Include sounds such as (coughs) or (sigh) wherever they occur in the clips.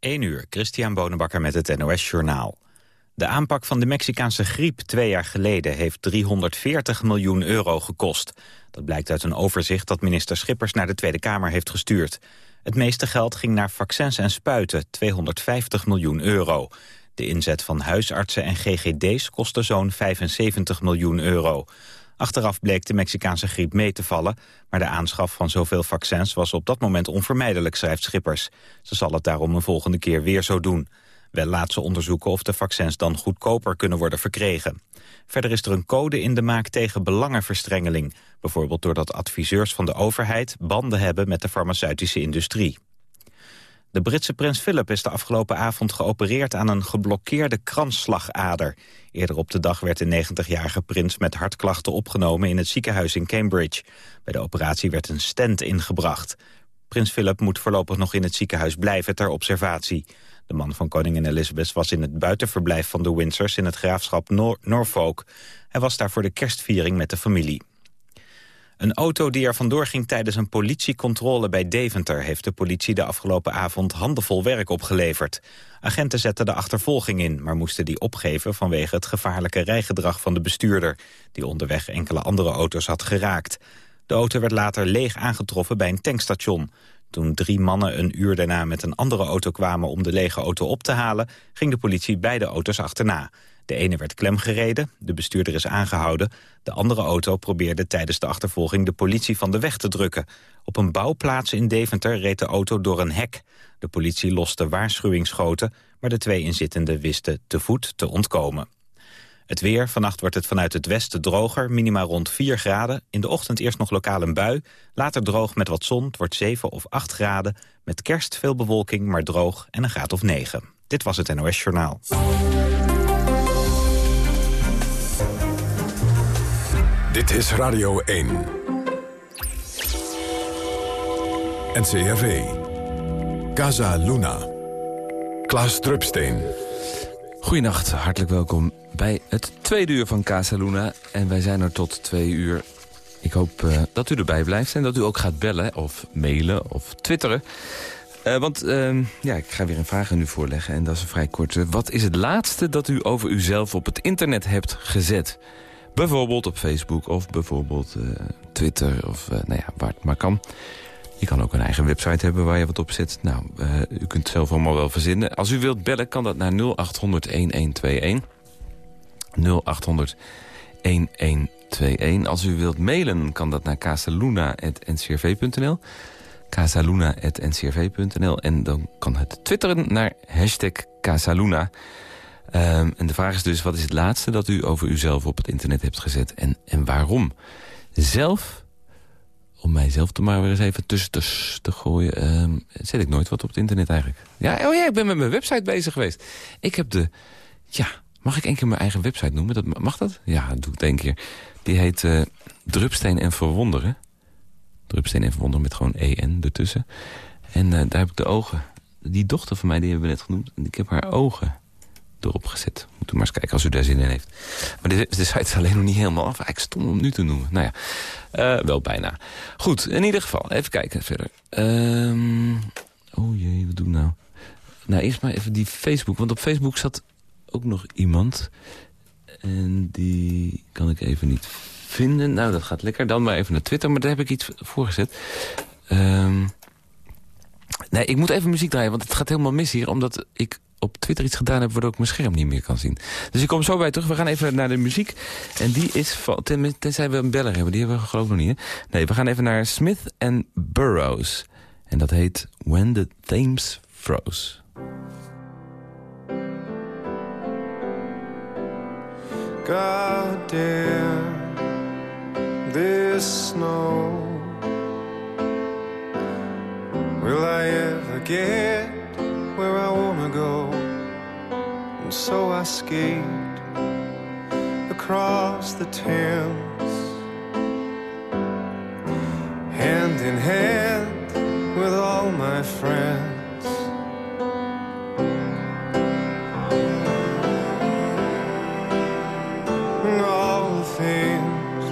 1 uur, Christian Bonenbakker met het NOS Journaal. De aanpak van de Mexicaanse griep twee jaar geleden heeft 340 miljoen euro gekost. Dat blijkt uit een overzicht dat minister Schippers naar de Tweede Kamer heeft gestuurd. Het meeste geld ging naar vaccins en spuiten, 250 miljoen euro. De inzet van huisartsen en GGD's kostte zo'n 75 miljoen euro. Achteraf bleek de Mexicaanse griep mee te vallen... maar de aanschaf van zoveel vaccins was op dat moment onvermijdelijk, schrijft Schippers. Ze zal het daarom een volgende keer weer zo doen. Wel laat ze onderzoeken of de vaccins dan goedkoper kunnen worden verkregen. Verder is er een code in de maak tegen belangenverstrengeling. Bijvoorbeeld doordat adviseurs van de overheid banden hebben met de farmaceutische industrie. De Britse prins Philip is de afgelopen avond geopereerd aan een geblokkeerde kransslagader. Eerder op de dag werd de 90-jarige prins met hartklachten opgenomen in het ziekenhuis in Cambridge. Bij de operatie werd een stent ingebracht. Prins Philip moet voorlopig nog in het ziekenhuis blijven ter observatie. De man van koningin Elizabeth was in het buitenverblijf van de Windsors in het graafschap Norfolk. Hij was daar voor de kerstviering met de familie. Een auto die er vandoor ging tijdens een politiecontrole bij Deventer... heeft de politie de afgelopen avond handenvol werk opgeleverd. Agenten zetten de achtervolging in, maar moesten die opgeven... vanwege het gevaarlijke rijgedrag van de bestuurder... die onderweg enkele andere auto's had geraakt. De auto werd later leeg aangetroffen bij een tankstation. Toen drie mannen een uur daarna met een andere auto kwamen... om de lege auto op te halen, ging de politie beide auto's achterna... De ene werd klemgereden, de bestuurder is aangehouden. De andere auto probeerde tijdens de achtervolging de politie van de weg te drukken. Op een bouwplaats in Deventer reed de auto door een hek. De politie loste waarschuwingsschoten, maar de twee inzittenden wisten te voet te ontkomen. Het weer, vannacht wordt het vanuit het westen droger, minima rond 4 graden. In de ochtend eerst nog lokaal een bui, later droog met wat zon, het wordt 7 of 8 graden. Met kerst veel bewolking, maar droog en een graad of 9. Dit was het NOS Journaal. Dit is Radio 1. NCRV. Casa Luna. Klaas Drupsteen. Goedenacht, hartelijk welkom bij het tweede uur van Casa Luna. En wij zijn er tot twee uur. Ik hoop uh, dat u erbij blijft en dat u ook gaat bellen of mailen of twitteren. Uh, want uh, ja, ik ga weer een vraag aan u voorleggen en dat is een vrij korte. Wat is het laatste dat u over uzelf op het internet hebt gezet? Bijvoorbeeld op Facebook of bijvoorbeeld uh, Twitter of uh, nou ja, waar het maar kan. Je kan ook een eigen website hebben waar je wat op zet. Nou, uh, u kunt het zelf allemaal wel verzinnen. Als u wilt bellen kan dat naar 0800 1121. 0800 1121. Als u wilt mailen kan dat naar casaluna.ncrv.nl casaluna.ncrv.nl En dan kan het twitteren naar hashtag Casaluna. Um, en de vraag is dus, wat is het laatste dat u over uzelf op het internet hebt gezet en, en waarom? Zelf, om mijzelf er maar weer eens even tussen te, te gooien... Um, zet ik nooit wat op het internet eigenlijk. Ja, oh ja, ik ben met mijn website bezig geweest. Ik heb de... Ja, mag ik één keer mijn eigen website noemen? Dat, mag dat? Ja, dat doe ik één keer. Die heet uh, Drupsteen en Verwonderen. Drupsteen en Verwonderen met gewoon EN ertussen. En uh, daar heb ik de ogen... Die dochter van mij, die hebben we net genoemd. Ik heb haar ogen erop gezet. Moet u maar eens kijken als u daar zin in heeft. Maar de, de site is alleen nog niet helemaal af. Ik stond om nu te noemen. Nou ja, uh, wel bijna. Goed, in ieder geval. Even kijken verder. Um, oh jee, wat doen we nou? Nou, eerst maar even die Facebook. Want op Facebook zat ook nog iemand. En die kan ik even niet vinden. Nou, dat gaat lekker. Dan maar even naar Twitter. Maar daar heb ik iets voor gezet. Um, nee, ik moet even muziek draaien. Want het gaat helemaal mis hier. Omdat ik op Twitter iets gedaan heb... waardoor ik mijn scherm niet meer kan zien. Dus ik kom zo bij terug. We gaan even naar de muziek. En die is van... Ten, tenzij we een beller hebben. Die hebben we geloof ik nog niet. Nee, we gaan even naar Smith and Burroughs. En dat heet When the Thames Froze. God damn this snow Will I ever get so I skate across the Thames, hand in hand with all my friends. And all the things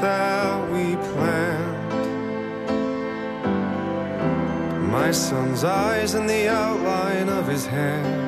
that we planned, my son's eyes and the outline of his hand.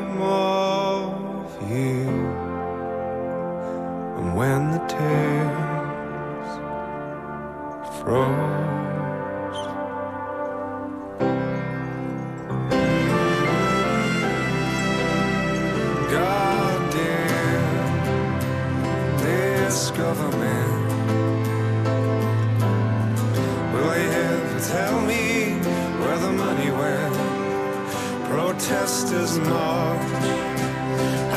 of you. And when the tears froze. God damn this government. Protesters march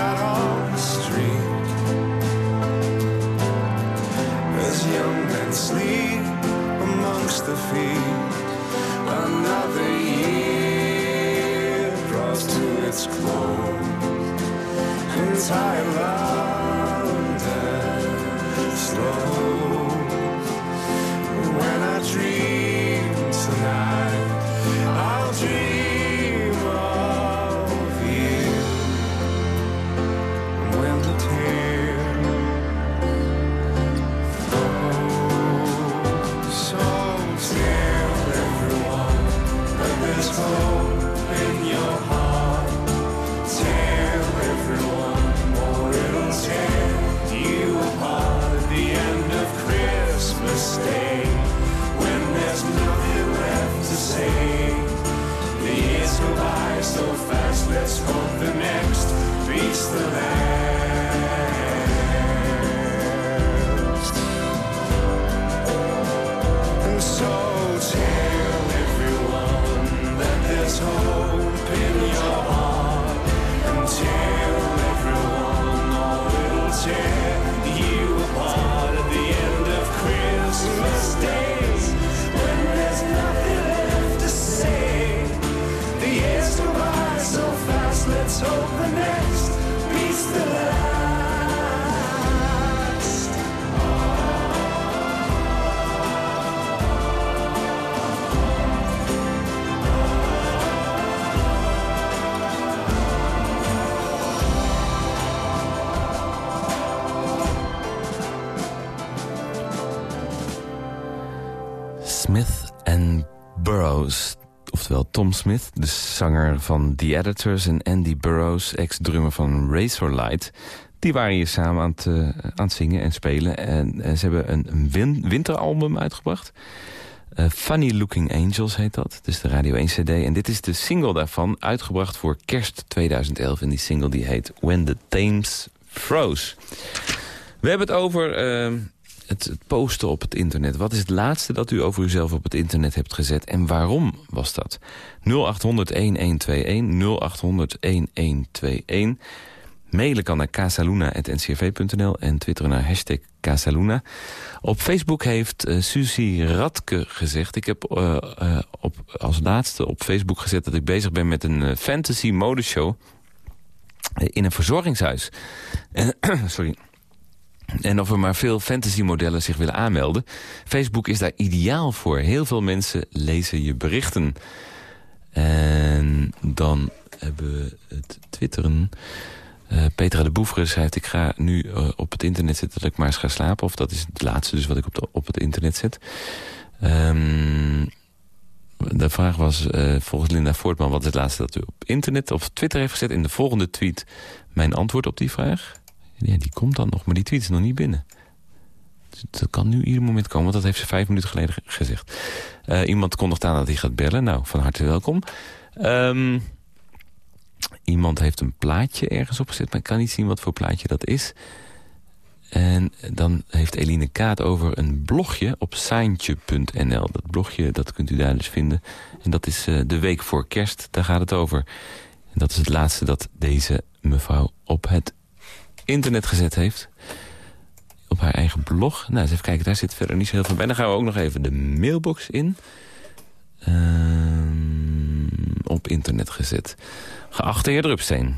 out on the street as young men sleep amongst the feet. Another year draws to its close. Entire London Smith, de zanger van The Editors... en Andy Burroughs, ex-drummer van Razorlight. Die waren hier samen aan het, eh, aan zingen en spelen. En, eh, ze hebben een, een win- winteralbum uitgebracht. Eh, Funny Looking Angels heet dat. Is de Radio 1 CD. En dit is de single daarvan, uitgebracht voor kerst 2011. En die single die heet When the Thames Froze. We hebben het over eh, het, posten op het internet. Wat is het laatste dat u over uzelf op het internet hebt gezet? En waarom was dat? 0800-1121, 0800-1121. Mailen kan naar casaluna.ncrv.nl en twitteren naar hashtag Casaluna. Op Facebook heeft uh, Suzy Radke gezegd... ik heb uh, uh, op, als laatste op Facebook gezet dat ik bezig ben met een fantasy modeshow... in een verzorgingshuis. (clears throat) Sorry... En of er maar veel fantasy-modellen zich willen aanmelden. Facebook is daar ideaal voor. Heel veel mensen lezen je berichten. En dan hebben we het twitteren. Uh, Petra de Boevere schrijft... ik ga nu uh, op het internet zetten dat ik maar eens ga slapen. Of dat is het laatste dus wat ik op, op het internet zet. Um, de vraag was uh, volgens Linda Voortman... wat is het laatste dat u op internet of Twitter heeft gezet? In de volgende tweet mijn antwoord op die vraag... Die komt dan nog, maar die tweet is nog niet binnen. Dus dat kan nu ieder moment komen, want dat heeft ze vijf minuten geleden gezegd. Uh, iemand kondigt aan dat hij gaat bellen. Nou, van harte welkom. Um, iemand heeft een plaatje ergens opgezet, maar ik kan niet zien wat voor plaatje dat is. En dan heeft Eline Kaat over een blogje op saintje.nl. Dat blogje, dat kunt u daar dus vinden. En dat is uh, de week voor kerst, daar gaat het over. En dat is het laatste dat deze mevrouw op het internet gezet heeft. Op haar eigen blog. Nou, eens even kijken, daar zit verder niet zo heel veel bij. Dan gaan we ook nog even de mailbox in. Uh, op internet gezet. Geachte heer Drupsteen,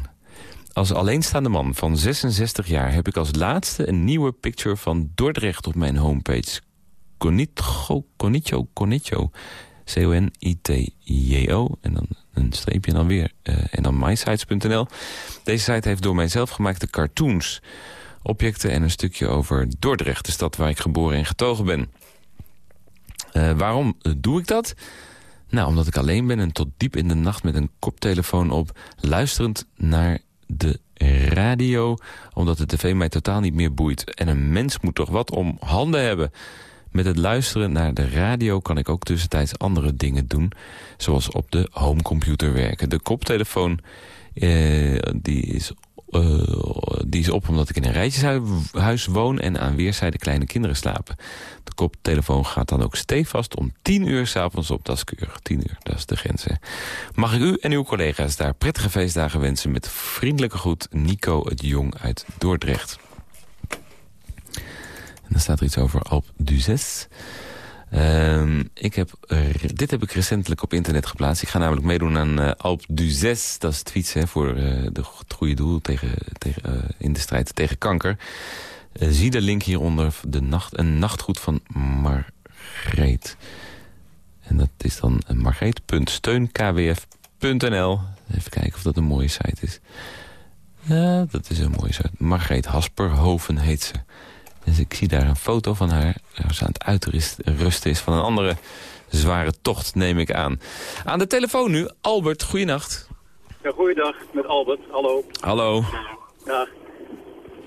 als alleenstaande man van 66 jaar... heb ik als laatste een nieuwe picture van Dordrecht op mijn homepage. Conitjo, Conitjo, Conitjo. C-O-N-I-T-J-O. En dan een streepje dan weer. eh, en dan mysites.nl. Deze site heeft door mijzelf gemaakte cartoons... objecten en een stukje over Dordrecht, de stad waar ik geboren en getogen ben. Eh, waarom doe ik dat? Nou, omdat ik alleen ben en tot diep in de nacht met een koptelefoon op... luisterend naar de radio, omdat de tv mij totaal niet meer boeit. En een mens moet toch wat om handen hebben. Met het luisteren naar de radio kan ik ook tussentijds andere dingen doen... zoals op de homecomputer werken. De koptelefoon eh, die is eh, die is op omdat ik in een rijtjeshuis woon... en aan weerszijden kleine kinderen slapen. De koptelefoon gaat dan ook stevast om 10 uur s'avonds op. Dat is keurig, 10 uur, dat is de grens. hè. Mag ik u en uw collega's daar prettige feestdagen wensen... met vriendelijke groet Nico het Jong uit Dordrecht. En dan staat er iets over Alp d'Huez. Ehm, ik heb, dit heb ik recentelijk op internet geplaatst. Ik ga namelijk meedoen aan eh, Alp d'Huez. Dat is het fietsen voor eh, de, het goede doel tegen, tegen, eh, in de strijd tegen kanker. Zie de link hieronder, de nacht, een nachtgoed van Margreet. En dat is dan margreet.steunkwf.nl. Even kijken of dat een mooie site is. Ja, dat is een mooie site. Margreet Hasperhoven heet ze. Dus ik zie daar een foto van haar. Waar ze aan het uitrusten is van een andere zware tocht, neem ik aan. Aan de telefoon nu, Albert, goeienacht. Ja, goeiedag, met Albert. Hallo. Hallo. Ja,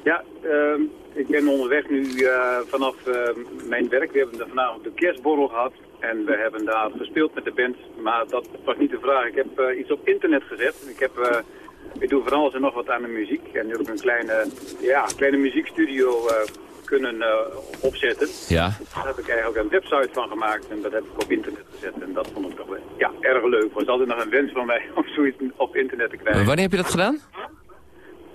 ja ehm, ik ben onderweg nu eh, vanaf eh, mijn werk. We hebben vanavond de kerstborrel gehad. En we hebben daar gespeeld met de band. Maar dat was niet de vraag. Ik heb eh, iets op internet gezet. Ik, heb, eh, ik doe van alles en nog wat aan de muziek. En nu heb ik een kleine, ja, kleine muziekstudio kunnen eh, opzetten. Ja, Daar heb ik eigenlijk een website van gemaakt en dat heb ik op internet gezet. En dat vond ik toch wel ja, erg leuk. Het was altijd nog een wens van mij (laughs) om zoiets op internet te krijgen. wanneer heb je dat gedaan?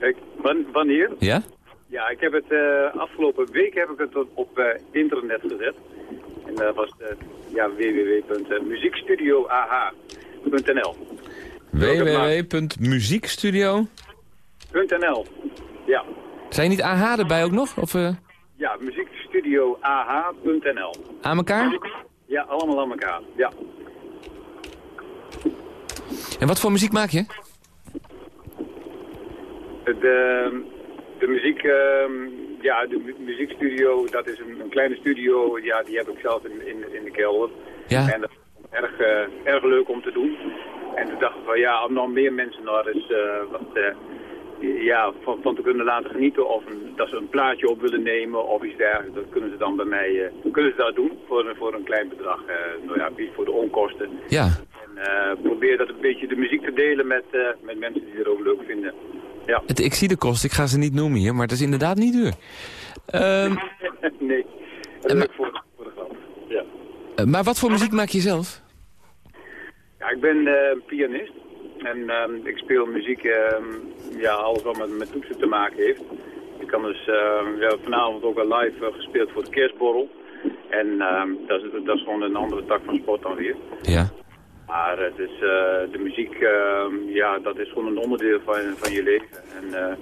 Ik, wan- wanneer? Ja? Ja, ik heb het eh, afgelopen week heb ik het op, eh, internet gezet. En dat was uh, ja, www.muziekstudioah.nl www.muziekstudio. .nl Ja, Zijn niet AH erbij ook nog? Of eh, ja muziekstudioah.nl aan elkaar? Ja, allemaal aan elkaar. Ja. En wat voor muziek maak je? De, de muziek, ehm, ja, de mu- muziekstudio, dat is een, een kleine studio, ja, die heb ik zelf in, in, in de kelder. Ja. En dat is erg, eh, erg leuk om te doen. En toen dacht ik van ja, om nog meer mensen nog eens eh, wat, eh, ja, van, van te kunnen laten genieten. Of een, dat ze een plaatje op willen nemen of iets dergelijks. Dat kunnen ze dan bij mij eh, kunnen ze dat doen voor, een- voor een klein bedrag. eh nou ja, voor de onkosten. Ja. En eh, probeer dat een beetje de muziek te delen met, met mensen die het ook leuk vinden. Ja. Het, ik zie de kosten, ik ga ze niet noemen hier, maar het is inderdaad niet duur. Ehm, (laughs) nee, voor, voor de grap. Ja. maar wat voor muziek maak je zelf? Ja, ik ben pianist en ehm, ik speel muziek, ehm, ja, alles wat met, met toetsen te maken heeft. Ik kan dus ehm, ja, vanavond ook wel live eh, gespeeld voor de kerstborrel. En dat, is, dat is gewoon een andere tak van sport dan weer. Ja. Maar het is, eh, de muziek, ja, dat is gewoon een onderdeel van, van je leven. En eh,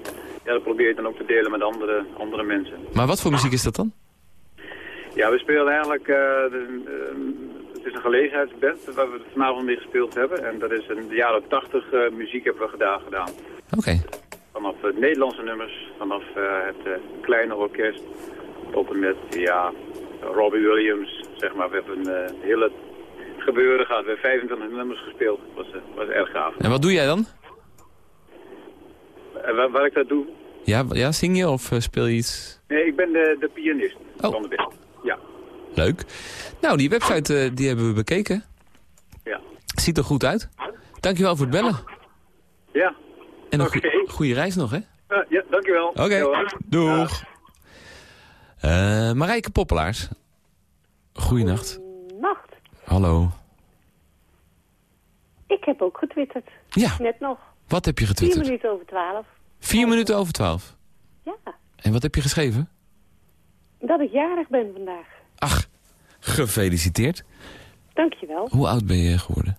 ja, dat probeer je dan ook te delen met andere, andere mensen. Maar wat voor muziek is dat dan? Ja, we spelen eigenlijk, de, het is een gelegenheidsband waar we vanavond mee gespeeld hebben. En dat is in de jaren 80 eh, muziek hebben we gedaan. gedaan. Oké. Vanaf eh, Nederlandse nummers, vanaf eh, het kleine orkest, tot en met, ja, Robbie Williams, zeg maar. We hebben een hele gebeuren gehad. We hebben 25 nummers gespeeld. Dat was, was erg gaaf. En wat doe jij dan? Waar, waar ik dat doe? Ja, ja zing je of speel je iets? Nee, ik ben de, de pianist Oh. van de band. Ja, Leuk. Nou, die website eh, die hebben we bekeken. ja. Ziet er goed uit. Dankjewel voor het bellen. Ja, En een goede reis nog, hè? Eh, ja dankjewel. Oké, doeg. Eh Marijke Poppelaars. Goeienacht. Nacht. Hallo. Ik heb ook getwitterd. Ja, Net nog. wat heb je Vier getwitterd? minuten over twaalf. Vier minuten over twaalf. Ja, En wat heb je geschreven? dat ik jarig ben vandaag. Ach, gefeliciteerd. Dankjewel. Hoe oud ben je geworden?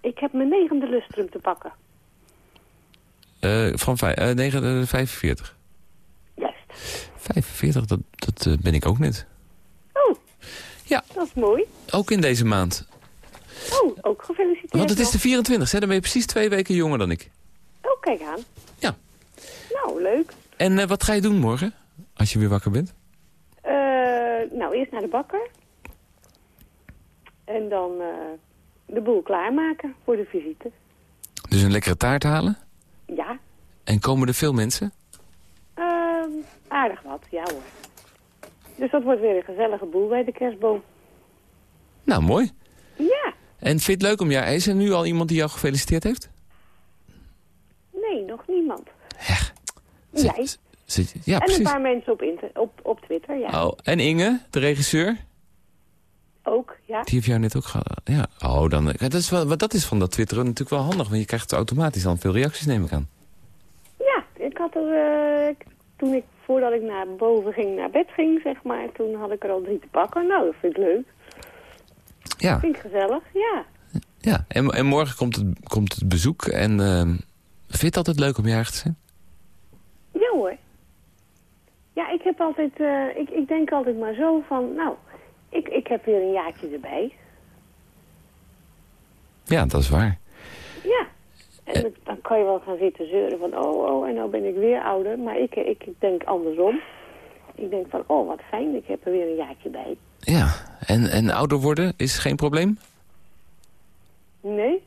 Ik heb mijn negende lustrum te pakken. Eh, van negen- eh, 45. Juist. 45, dat, dat eh, ben ik ook net. Oh, Ja, dat is mooi. ook in deze maand. Oh, ook gefeliciteerd. Want het is de nog. 24 hè? Dan ben je precies twee weken jonger dan ik. Oh, kijk aan. Ja. Nou, leuk. En eh, wat ga je doen morgen, als je weer wakker bent? Nou, eerst naar de bakker. En dan eh, de boel klaarmaken voor de visite. Dus een lekkere taart halen? Ja, En komen er veel mensen? ehm, aardig wat, ja hoor. Dus dat wordt weer een gezellige boel bij de kerstboom. Nou, mooi. Ja, En vind je het leuk om jou... Is er nu al iemand die jou gefeliciteerd heeft? nee, nog niemand. Zit- Jij. Zit- ja, en een paar mensen op, op, op Twitter, ja. Oh, en Inge, de regisseur? Ook, ja. Die heeft jou net ook gehad. Ja. Oh, dan, dat, is wel, dat is van dat twitteren natuurlijk wel handig. Want je krijgt automatisch dan veel reacties, neem ik aan. Ja, ik had er, eh, toen ik, voordat ik naar boven ging, naar bed ging, zeg maar, toen had ik er al drie te pakken. Nou, dat vind ik leuk. Ja, Vind ik gezellig, ja. ja. En, en morgen komt het, komt het bezoek. En ehm, vind je het altijd leuk om jarig te zijn? Ja hoor. Ja, ik heb altijd, eh, ik, ik denk altijd maar zo van, nou, ik, ik heb weer een jaartje erbij. Ja, dat is waar. Ja. En dan- dan kan je wel gaan zitten zeuren van, oh, oh, en nou ben ik weer ouder. Maar ik, ik, ik denk andersom. Ik denk van, oh, wat fijn, ik heb er weer een jaartje bij. Ja, en, en ouder worden is geen probleem? Nee?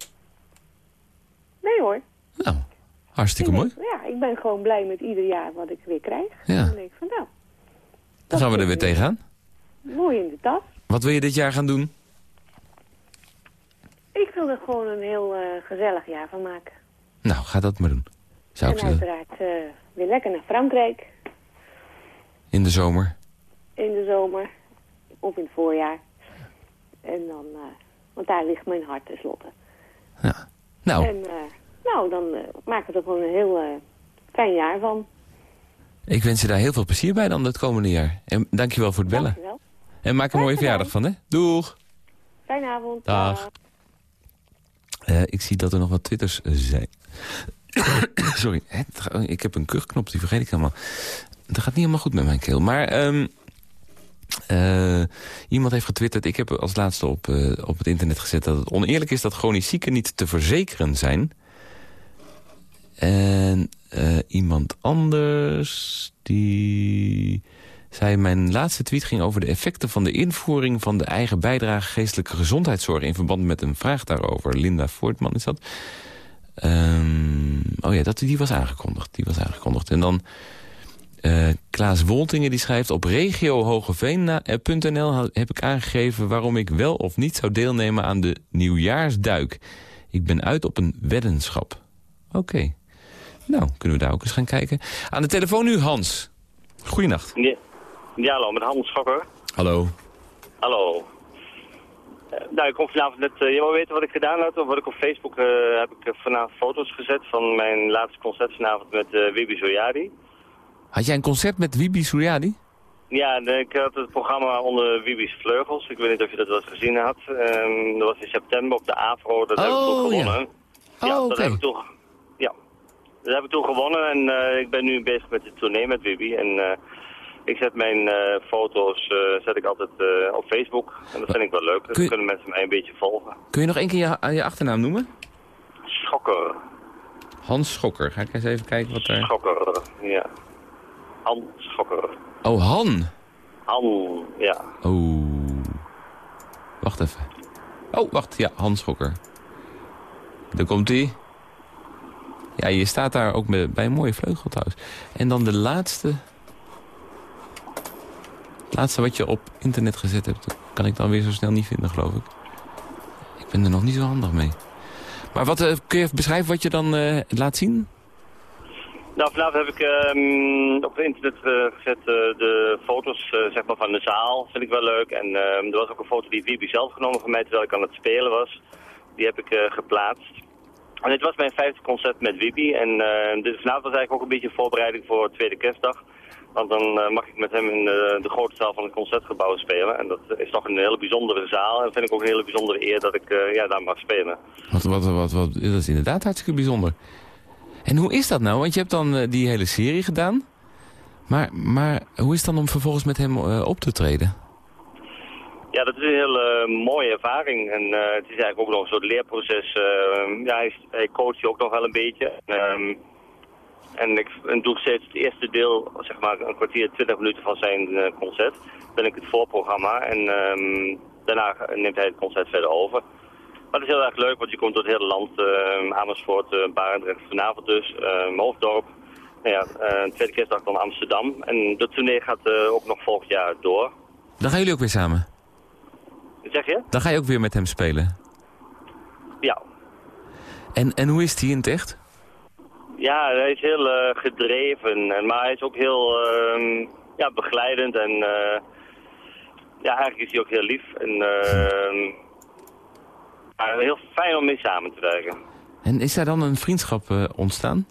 Nee hoor. Nou, hartstikke Ik mooi. ben- Ja, ik ben gewoon blij met ieder jaar wat ik weer krijg. Ja. Dan denk ik van, nou, Dan gaan we er weer tegenaan. mooi in de tas. Wat wil je dit jaar gaan doen? Ik wil er gewoon een heel eh, gezellig jaar van maken. Nou, ga dat maar doen. Zou ik en zeggen. uiteraard eh, weer lekker naar Frankrijk In de zomer. in de zomer of in het voorjaar. En dan, eh, want daar ligt mijn hart tenslotte. Ja. Nou, En eh, nou, dan eh, maken we er gewoon een heel eh, fijn jaar van. ik wens je daar heel veel plezier bij dan het komende jaar. En dankjewel voor het bellen. Dankjewel. En maak een mooie verjaardag van, hè? Doeg! Fijne avond. Dag. Eh, ik zie dat er nog wat twitters zijn. (coughs) Sorry, ga- ik heb een kuchknop, die vergeet ik helemaal. Dat gaat niet helemaal goed met mijn keel. Maar ehm, eh, iemand heeft getwitterd... ik heb als laatste op, op het internet gezet... dat het oneerlijk is dat chronisch zieken niet te verzekeren zijn. En eh, iemand anders die zei... mijn laatste tweet ging over de effecten van de invoering... van de eigen bijdrage geestelijke gezondheidszorg... in verband met een vraag daarover. Linda Voortman is dat. Ehm, oh ja, dat, die was aangekondigd. Die was aangekondigd. En dan eh, Klaas Woltingen die schrijft... op regiohogeveen.nl heb ik aangegeven... waarom ik wel of niet zou deelnemen aan de nieuwjaarsduik. Ik ben uit op een weddenschap. Oké. Nou, kunnen we daar ook eens gaan kijken. Aan de telefoon nu Hans. Goeienacht. Ja, ja hallo, met Hans Schokker. Hallo. Hallo. Eh, nou, ik kom vanavond net... eh, je wil weten wat ik gedaan had? Of wat ik op Facebook... eh, heb ik vanavond foto's gezet van mijn laatste concert vanavond met Wibi Zoyadi. Had jij een concert met Wibi Suryadi? Ja, ik had het programma onder Wibi's Vleugels. Ik weet niet of je dat wel eens gezien had. Ehm, dat was in september op de AVRO. Dat heb ik Oh, toen ja. gewonnen. Oh, dat oké. heb ik toen... Dat heb ik toen gewonnen en eh, ik ben nu bezig met de tournee met Wibi. En eh, ik zet mijn eh, foto's zet ik altijd op Facebook. En dat vind ik wel leuk. Dan je- kunnen mensen mij een beetje volgen. Kun je nog één keer je, je achternaam noemen? Schokker. Hans Schokker. Ga ik eens even kijken wat er... Schokker, ja. Han Schokker. Oh, Han. Han, ja. Oh. Wacht even. Oh, wacht. Ja, Hans Schokker. Daar komt hij. Ja, je staat daar ook met, bij een mooie vleugel. En dan de laatste... Laatste wat je op internet gezet hebt... kan ik dan weer zo snel niet vinden, geloof ik. Ik ben er nog niet zo handig mee. Maar wat, eh, kun je even beschrijven wat je dan eh, laat zien? Nou, vanavond heb ik ehm, op internet eh, gezet de foto's zeg maar van de zaal. Vind ik wel leuk. En ehm, er was ook een foto die Wiebe zelf genomen van mij terwijl ik aan het spelen was. Die heb ik geplaatst. En dit was mijn vijfde concert met Wiebe. En eh, dus vanavond was eigenlijk ook een beetje voorbereiding voor tweede kerstdag. Want dan eh, mag ik met hem in de, de grote zaal van het concertgebouw spelen. En dat is toch een hele bijzondere zaal. En vind ik ook een hele bijzondere eer dat ik eh, ja, daar mag spelen. Wat, wat, wat, wat, dat is inderdaad hartstikke bijzonder. En hoe is dat nou? Want je hebt dan die hele serie gedaan. Maar, maar hoe is het dan om vervolgens met hem op te treden? Ja, dat is een hele mooie ervaring. En eh, het is eigenlijk ook nog een soort leerproces. Eh, ja, hij, hij coacht je ook nog wel een beetje. Ehm, en ik doe steeds het eerste deel, zeg maar een kwartier, twintig minuten van zijn eh, concert. Ben ik het voorprogramma en ehm, daarna neemt hij het concert verder over. Maar het is heel erg leuk, want je komt door het hele land. eh, Amersfoort, Barendrecht, vanavond dus, Hoofddorp. Nou ja, eh, tweede kerstdag dan Amsterdam. En de tournee gaat eh, ook nog volgend jaar door. Dan gaan jullie ook weer samen? Zeg je? Dan ga je ook weer met hem spelen? Ja. En, en hoe is die in het echt? Ja, hij is heel eh, gedreven, en- maar hij is ook heel ehm, ja, begeleidend en eh, ja, eigenlijk is hij ook heel lief en ehm, heel fijn om mee samen te werken. En is daar dan een vriendschap eh, ontstaan?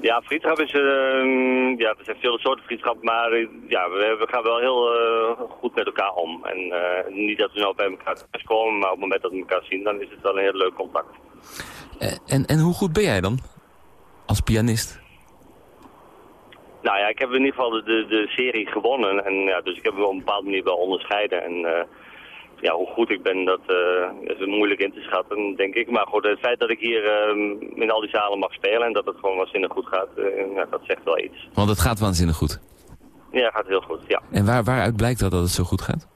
Ja, vriendschap is, ehm, ja, er zijn veel soorten vriendschap, maar eh, ja, we, we gaan wel heel eh, goed met elkaar om. En eh, niet dat we nou bij elkaar thuis komen, maar op het moment dat we elkaar zien, dan is het wel een heel leuk contact. En, en hoe goed ben jij dan? Als pianist? Nou ja, ik heb in ieder geval de, de, de serie gewonnen. En ja, dus ik heb me op een bepaalde manier wel onderscheiden. En ja, hoe goed ik ben, dat eh, is moeilijk in te schatten, denk ik. Maar goed, het feit dat ik hier eh, in al die zalen mag spelen en dat het gewoon waanzinnig goed gaat, eh, dat zegt wel iets. Want het gaat waanzinnig goed. Ja, gaat heel goed, ja. En waar, waaruit blijkt dat dat het zo goed gaat?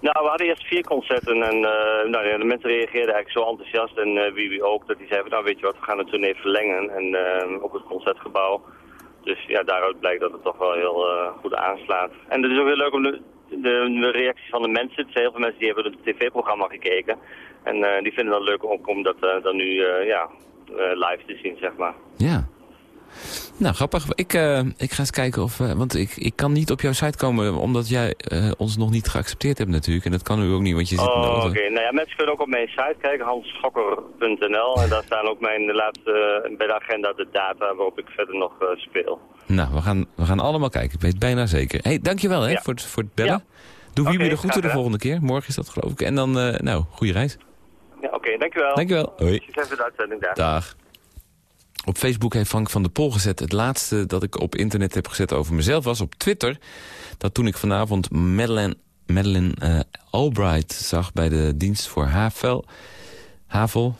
Nou, we hadden eerst vier concerten en eh, nou, ja, de mensen reageerden eigenlijk zo enthousiast en wie wie ook, dat die zeiden, nou weet je wat, we gaan het tournee verlengen en, op het concertgebouw. Dus ja, daaruit blijkt dat het toch wel heel goed aanslaat. En het is ook heel leuk om de, de, reacties van de mensen, er zijn heel veel mensen die hebben het tv-programma gekeken. En eh, die vinden het leuk om, om dat eh, dan nu eh, ja, live te zien, zeg maar. Ja. Nou, grappig. Ik, eh, ik ga eens kijken of... eh, want ik, ik kan niet op jouw site komen omdat jij eh, ons nog niet geaccepteerd hebt natuurlijk. En dat kan u ook niet, want je zit in de Oh, oké. Nou ja, mensen kunnen ook op mijn site kijken, hansschokker.nl. En daar staan ook mijn laatste, bij de agenda de data waarop ik verder nog speel. Nou, we gaan, we gaan allemaal kijken. Ik weet bijna zeker. hey, dankjewel hè, Ja. voor, het, voor het bellen. Ja. Doe wie me de groeten de volgende keer. Morgen is dat geloof ik. En dan, nou, goede reis. Ja, oké, dankjewel. Dankjewel. Hoi. Succes met de uitzending daar. Dag. Op Facebook heeft Frank van der Pol gezet. Het laatste dat ik op internet heb gezet over mezelf was op Twitter. Dat toen ik vanavond Madeleine, eh, Albright zag bij de dienst voor Havel. Havel,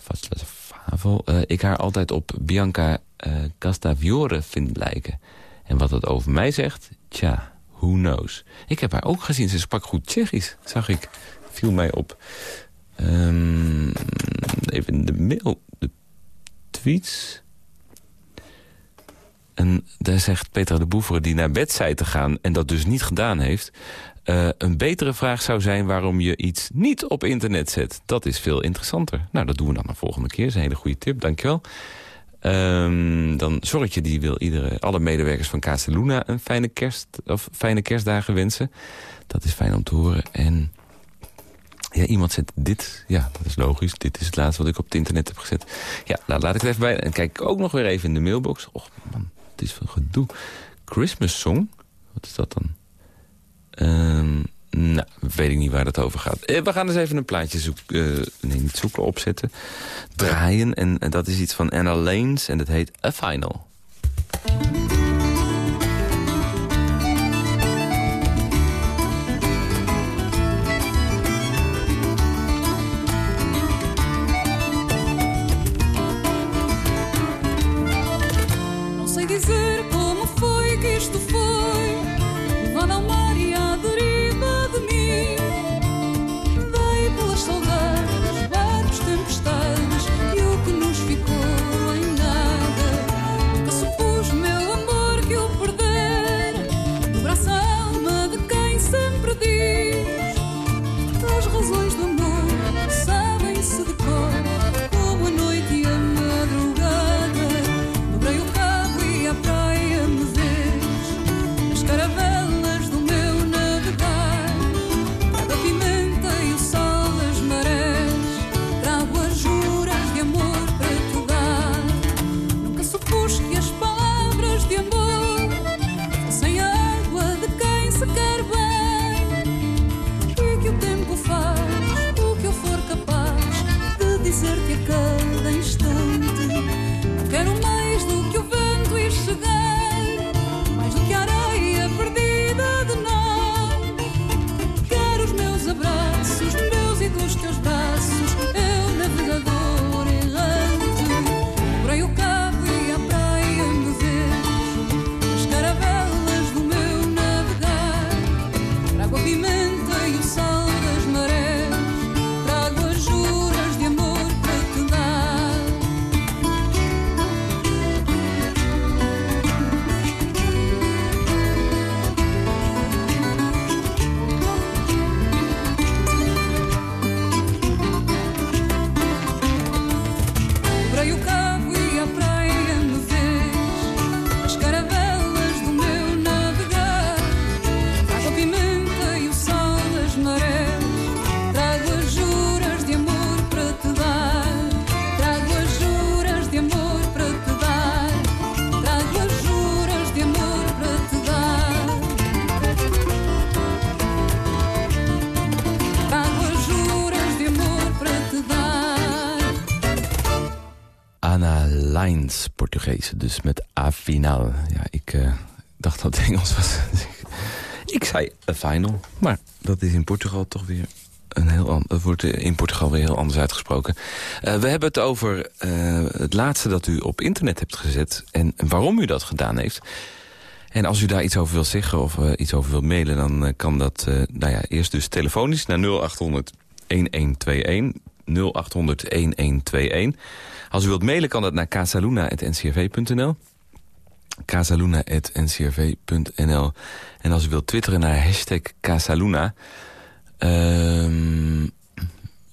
Havel. eh, ik haar altijd op Bianca eh Castaviore vind lijken. En wat dat over mij zegt, tja, who knows. Ik heb haar ook gezien, ze sprak goed Tsjechisch, zag ik. Viel mij op. Ehm, even de mail, de tweets. En daar zegt Petra de Boevere die naar bed zei te gaan... en dat dus niet gedaan heeft... eh, een betere vraag zou zijn waarom je iets niet op internet zet. Dat is veel interessanter. Nou, dat doen we dan de volgende keer. Dat is een hele goede tip, dankjewel. Ehm dan Zorretje die wil iedere, alle medewerkers van Casaluna... een fijne, kerst, of fijne kerstdagen wensen. Dat is fijn om te horen. En ja, iemand zet dit. Ja, dat is logisch. Dit is het laatste wat ik op het internet heb gezet. Ja, nou, laat ik het even bij. En kijk ik ook nog weer even in de mailbox. Och man, is van gedoe. Christmas song? Wat is dat dan? Ehm, nou, weet ik niet waar dat over gaat. Eh, we gaan eens even een plaatje zoeken. eh, nee, niet zoeken, opzetten. Draaien. En, en dat is iets van Anna Lanes. En dat heet A Final. Ana Lines, Portugees. Dus met A final. Ja, ik eh, dacht dat het Engels was. (laughs) ik zei a final. Maar dat is in Portugal toch weer een heel het wordt in Portugal weer heel anders uitgesproken. Eh, we hebben het over eh, het laatste dat u op internet hebt gezet... en waarom u dat gedaan heeft. En als u daar iets over wilt zeggen of iets over wilt mailen... dan kan dat nou ja, eerst dus telefonisch naar 0800 1121. 0800 1121. Als u wilt mailen kan dat naar casaluna.ncrv.nl casaluna.ncrv.nl En als u wilt twitteren naar hashtag Casaluna... Ehm,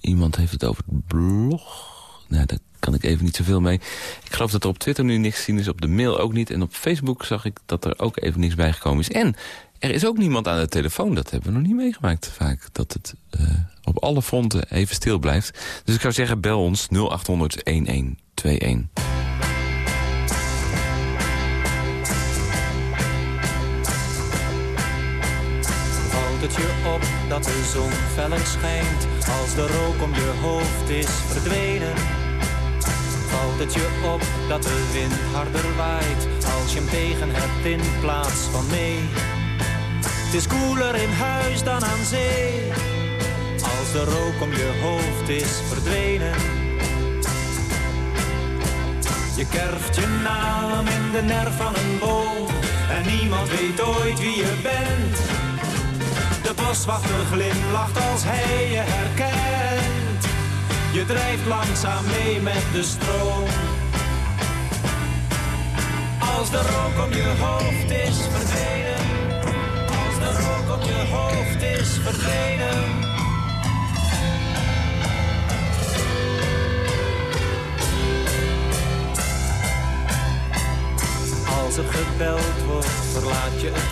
iemand heeft het over het blog. Nou, daar kan ik even niet zoveel mee. Ik geloof dat er op Twitter nu niks te zien is, op de mail ook niet. En op Facebook zag ik dat er ook even niks bijgekomen is. En er is ook niemand aan de telefoon. Dat hebben we nog niet meegemaakt vaak. Dat het eh, op alle fronten even stil blijft. Dus ik zou zeggen, bel ons 0800 1121. Valt het je op dat de zon feller schijnt als de rook om je hoofd is verdwenen? Valt het je op dat de wind harder waait als je hem tegen hebt in plaats van mee? Het is koeler in huis dan aan zee als de rook om je hoofd is verdwenen. Je kerft je naam in de nerf van een boom en niemand weet ooit wie je bent. De boswachter glimlacht als hij je herkent. Je drijft langzaam mee met de stroom. Als de rook om je hoofd is verdwenen.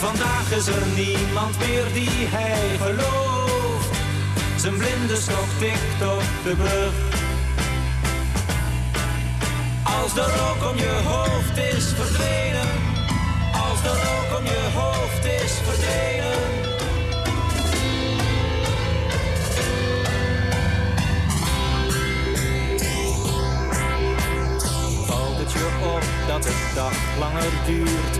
Vandaag is er niemand meer die hij gelooft. Zijn blinde stok tikt op de brug. Als de rook om je hoofd is verdwenen. Als de rook om je hoofd is verdwenen. Valt het je op dat de dag langer duurt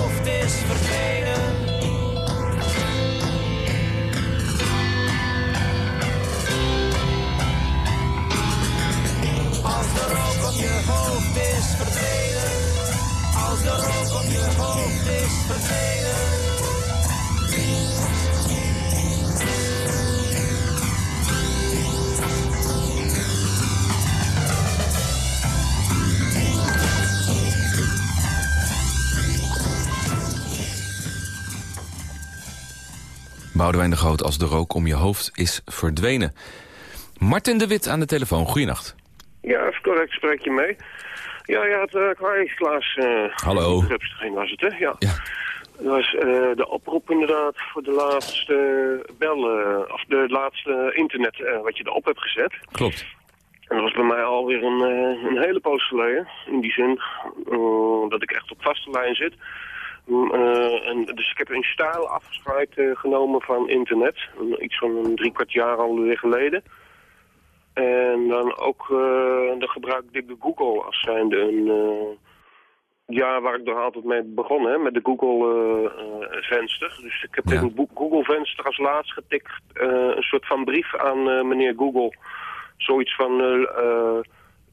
om je hoofd is verdwenen. Boudewijn de Groot als de rook om je hoofd is verdwenen. Martin de Wit aan de telefoon. Goeienacht. Ja, is correct, spreek je mee. Ja, ja, het uh, kwijtingsglas. Uh, Hallo. Geen was het, hè? Ja. Ja. Dat was uh, de oproep inderdaad voor de laatste bellen, of de laatste internet uh, wat je erop hebt gezet. Klopt. En dat was bij mij alweer een, een hele poos geleden. In die zin dat ik echt op vaste lijn zit. Uh, en, dus ik heb een stijl afscheid uh, genomen van internet. Iets van een drie kwart jaar alweer geleden. En dan ook, uh, dan gebruik ik de Google als zijnde een, Ja, waar ik nog altijd mee begonnen, hè, met de Google-venster. dus ik heb Ja. in het Google-venster als laatst getikt eh, een soort van brief aan eh, meneer Google. Zoiets van, eh, eh,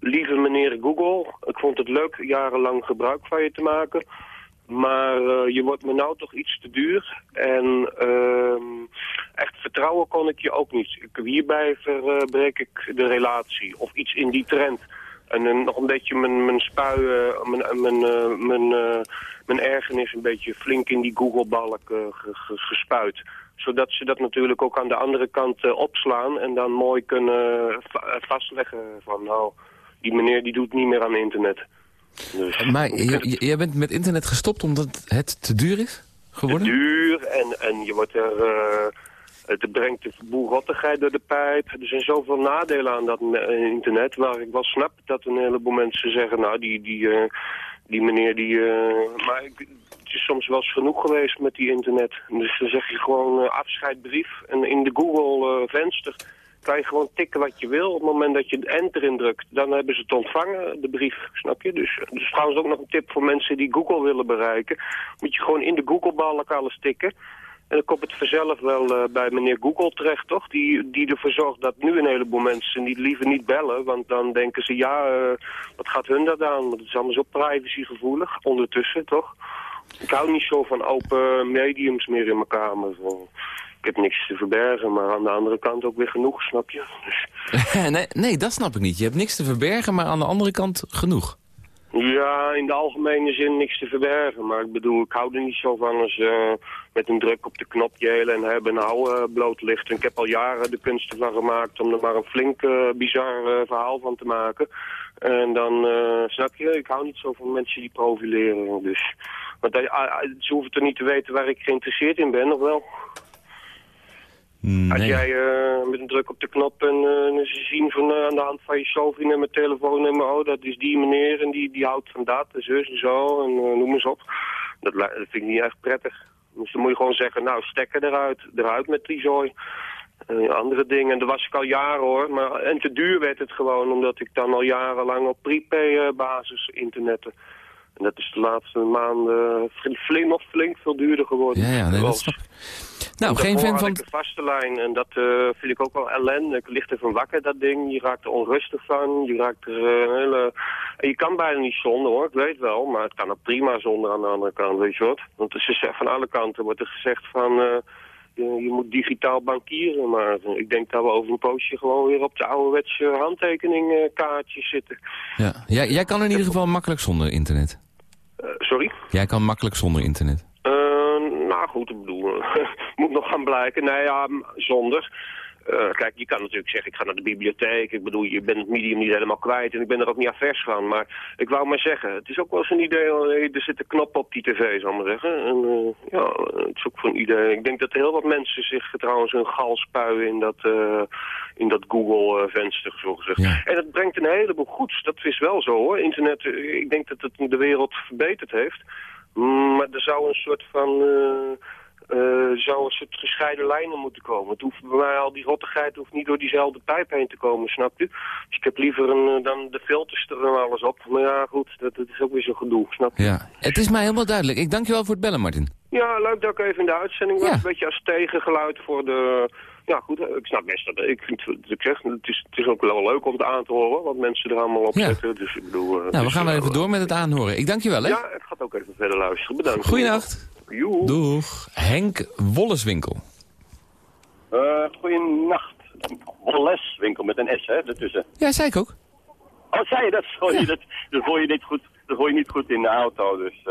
lieve meneer Google, ik vond het leuk jarenlang gebruik van je te maken. Maar eh, je wordt me nou toch iets te duur. En ehm, echt vertrouwen kon ik je ook niet. Hierbij verbreek ik de relatie. Of iets in die trend. En eh, nog een beetje mijn, mijn spui, eh, mijn, mijn, eh, mijn, eh, mijn ergernis een beetje flink in die Google-balk ge- ge- gespuit. Zodat ze dat natuurlijk ook aan de andere kant opslaan en dan mooi kunnen va- vastleggen van nou, die meneer die doet niet meer aan internet. Dus, Maar j- j- jij bent met internet gestopt omdat het te duur is te geworden? duur en, en je wordt er... eh, het brengt de boel rottigheid door de pijp. Er zijn zoveel nadelen aan dat eh, internet... waar ik wel snap dat een heleboel mensen zeggen... nou, die, die, eh, die meneer die... eh, maar ik, het is soms wel eens genoeg geweest met die internet. Dus dan zeg je gewoon eh, afscheidbrief. En in de Google-venster kan je gewoon tikken wat je wil. Op het moment dat je enter indrukt, dan hebben ze het ontvangen, de brief, snap je? Dus, dus trouwens ook nog een tip voor mensen die Google willen bereiken. Moet je gewoon in de Google-balk alles tikken. En dan komt het vanzelf wel eh, bij meneer Google terecht, toch? Die, die ervoor zorgt dat nu een heleboel mensen niet, liever niet bellen. Want dan denken ze, ja, eh, wat gaat hun dat aan? Want het is allemaal zo privacygevoelig ondertussen, toch? Ik hou niet zo van open mediums meer in mijn kamer. Ik heb niks te verbergen, maar aan de andere kant ook weer genoeg, snap je? Dus, (laughs) nee, nee, dat snap ik niet. Je hebt niks te verbergen, maar aan de andere kant genoeg. ja, in de algemene zin niks te verbergen. Maar ik bedoel, ik hou er niet zo van als eh, met een druk op de knop jelen en hebben en houden uh, bloot ligt. En ik heb al jaren de kunst ervan gemaakt om er maar een flink eh, bizar eh, verhaal van te maken. En dan, snap je, ik hou niet zo van mensen die profileren. Dus, want hij- hij- ze hoeven toch niet te weten waar ik geïnteresseerd in ben, of wel? Als jij eh, met een druk op de knop en eh, ze zien van, eh, aan de hand van je Sophie-nummer, telefoonnummer, oh dat is die meneer en die, die houdt van dat en zus en zo en eh, noem eens op. Dat, dat vind ik niet echt prettig. Dus dan moet je gewoon zeggen, nou stekker eruit, eruit met die zooi. En andere dingen, en dat was ik al jaren hoor. Maar, en te duur werd het gewoon, omdat ik dan al jarenlang op prepay-basis internetten. En dat is de laatste maanden flink, nog flink veel duurder geworden. Ja, ja, nee, dat snap. Nou, en geen fan van... een vaste lijn en dat eh, vind ik ook wel ellende. Ik ligt er van wakker, dat ding. Je raakt er onrustig van. Je raakt er een hele... En je kan bijna niet zonder hoor, ik weet wel. Maar het kan ook prima zonder aan de andere kant, weet je wat. Want er is, van alle kanten wordt er gezegd van... eh, je, je moet digitaal bankieren, maar ik denk dat we over een poosje gewoon weer op de ouderwetse handtekeningkaartjes zitten. Ja. Jij, jij kan in ieder geval makkelijk zonder internet. Eh, sorry? Jij kan makkelijk zonder internet. Eh, nou goed, ik bedoel, (laughs) moet nog gaan blijken. Nou ja, zonder. Eh, kijk, je kan natuurlijk zeggen, ik ga naar de bibliotheek. Ik bedoel, je bent het medium niet helemaal kwijt en ik ben er ook niet vers van. Maar ik wou maar zeggen, het is ook wel eens een idee, eh, er zit een knop op die tv, zal ik maar zeggen. En eh, ja, het is ook voor een idee. Ik denk dat heel wat mensen zich trouwens hun gal spuien in dat, in dat Google-venster, zo gezegd. Ja. En het brengt een heleboel goeds, dat is wel zo hoor. Internet, ik denk dat het de wereld verbeterd heeft. Maar er zou een soort van... eh, zou een soort gescheiden lijnen moeten komen. Het hoeft bij mij al die rottigheid hoeft niet door diezelfde pijp heen te komen, snap je? Dus ik heb liever een, eh, dan de filters er en alles op. Maar ja, goed, dat, dat is ook weer zo'n gedoe, snap je? Ja. Het is mij helemaal duidelijk. Ik dank je wel voor het bellen, Martin. Ja, leuk dat ik even in de uitzending was. Ja. Een beetje als tegengeluid voor de... Ja, goed, ik snap best dat... Ik vind, wat ik zeg, het is, het is ook wel leuk om het aan te horen, wat mensen er allemaal op Ja. zetten. Dus ik bedoel... eh, Nou, we gaan wel even door met het aanhoren. Ik dank je wel, hè? Ja, ik ga het ook even verder luisteren. Bedankt. Goeienacht. Joe. Doeg. Henk Wolleswinkel. Uh, goeienacht. Wolleswinkel met een S, hè, ertussen. Ja, zei ik ook. Oh, zei je dat? Sorry, dat, dat, hoor je niet goed, dat hoor je niet goed in de auto, dus...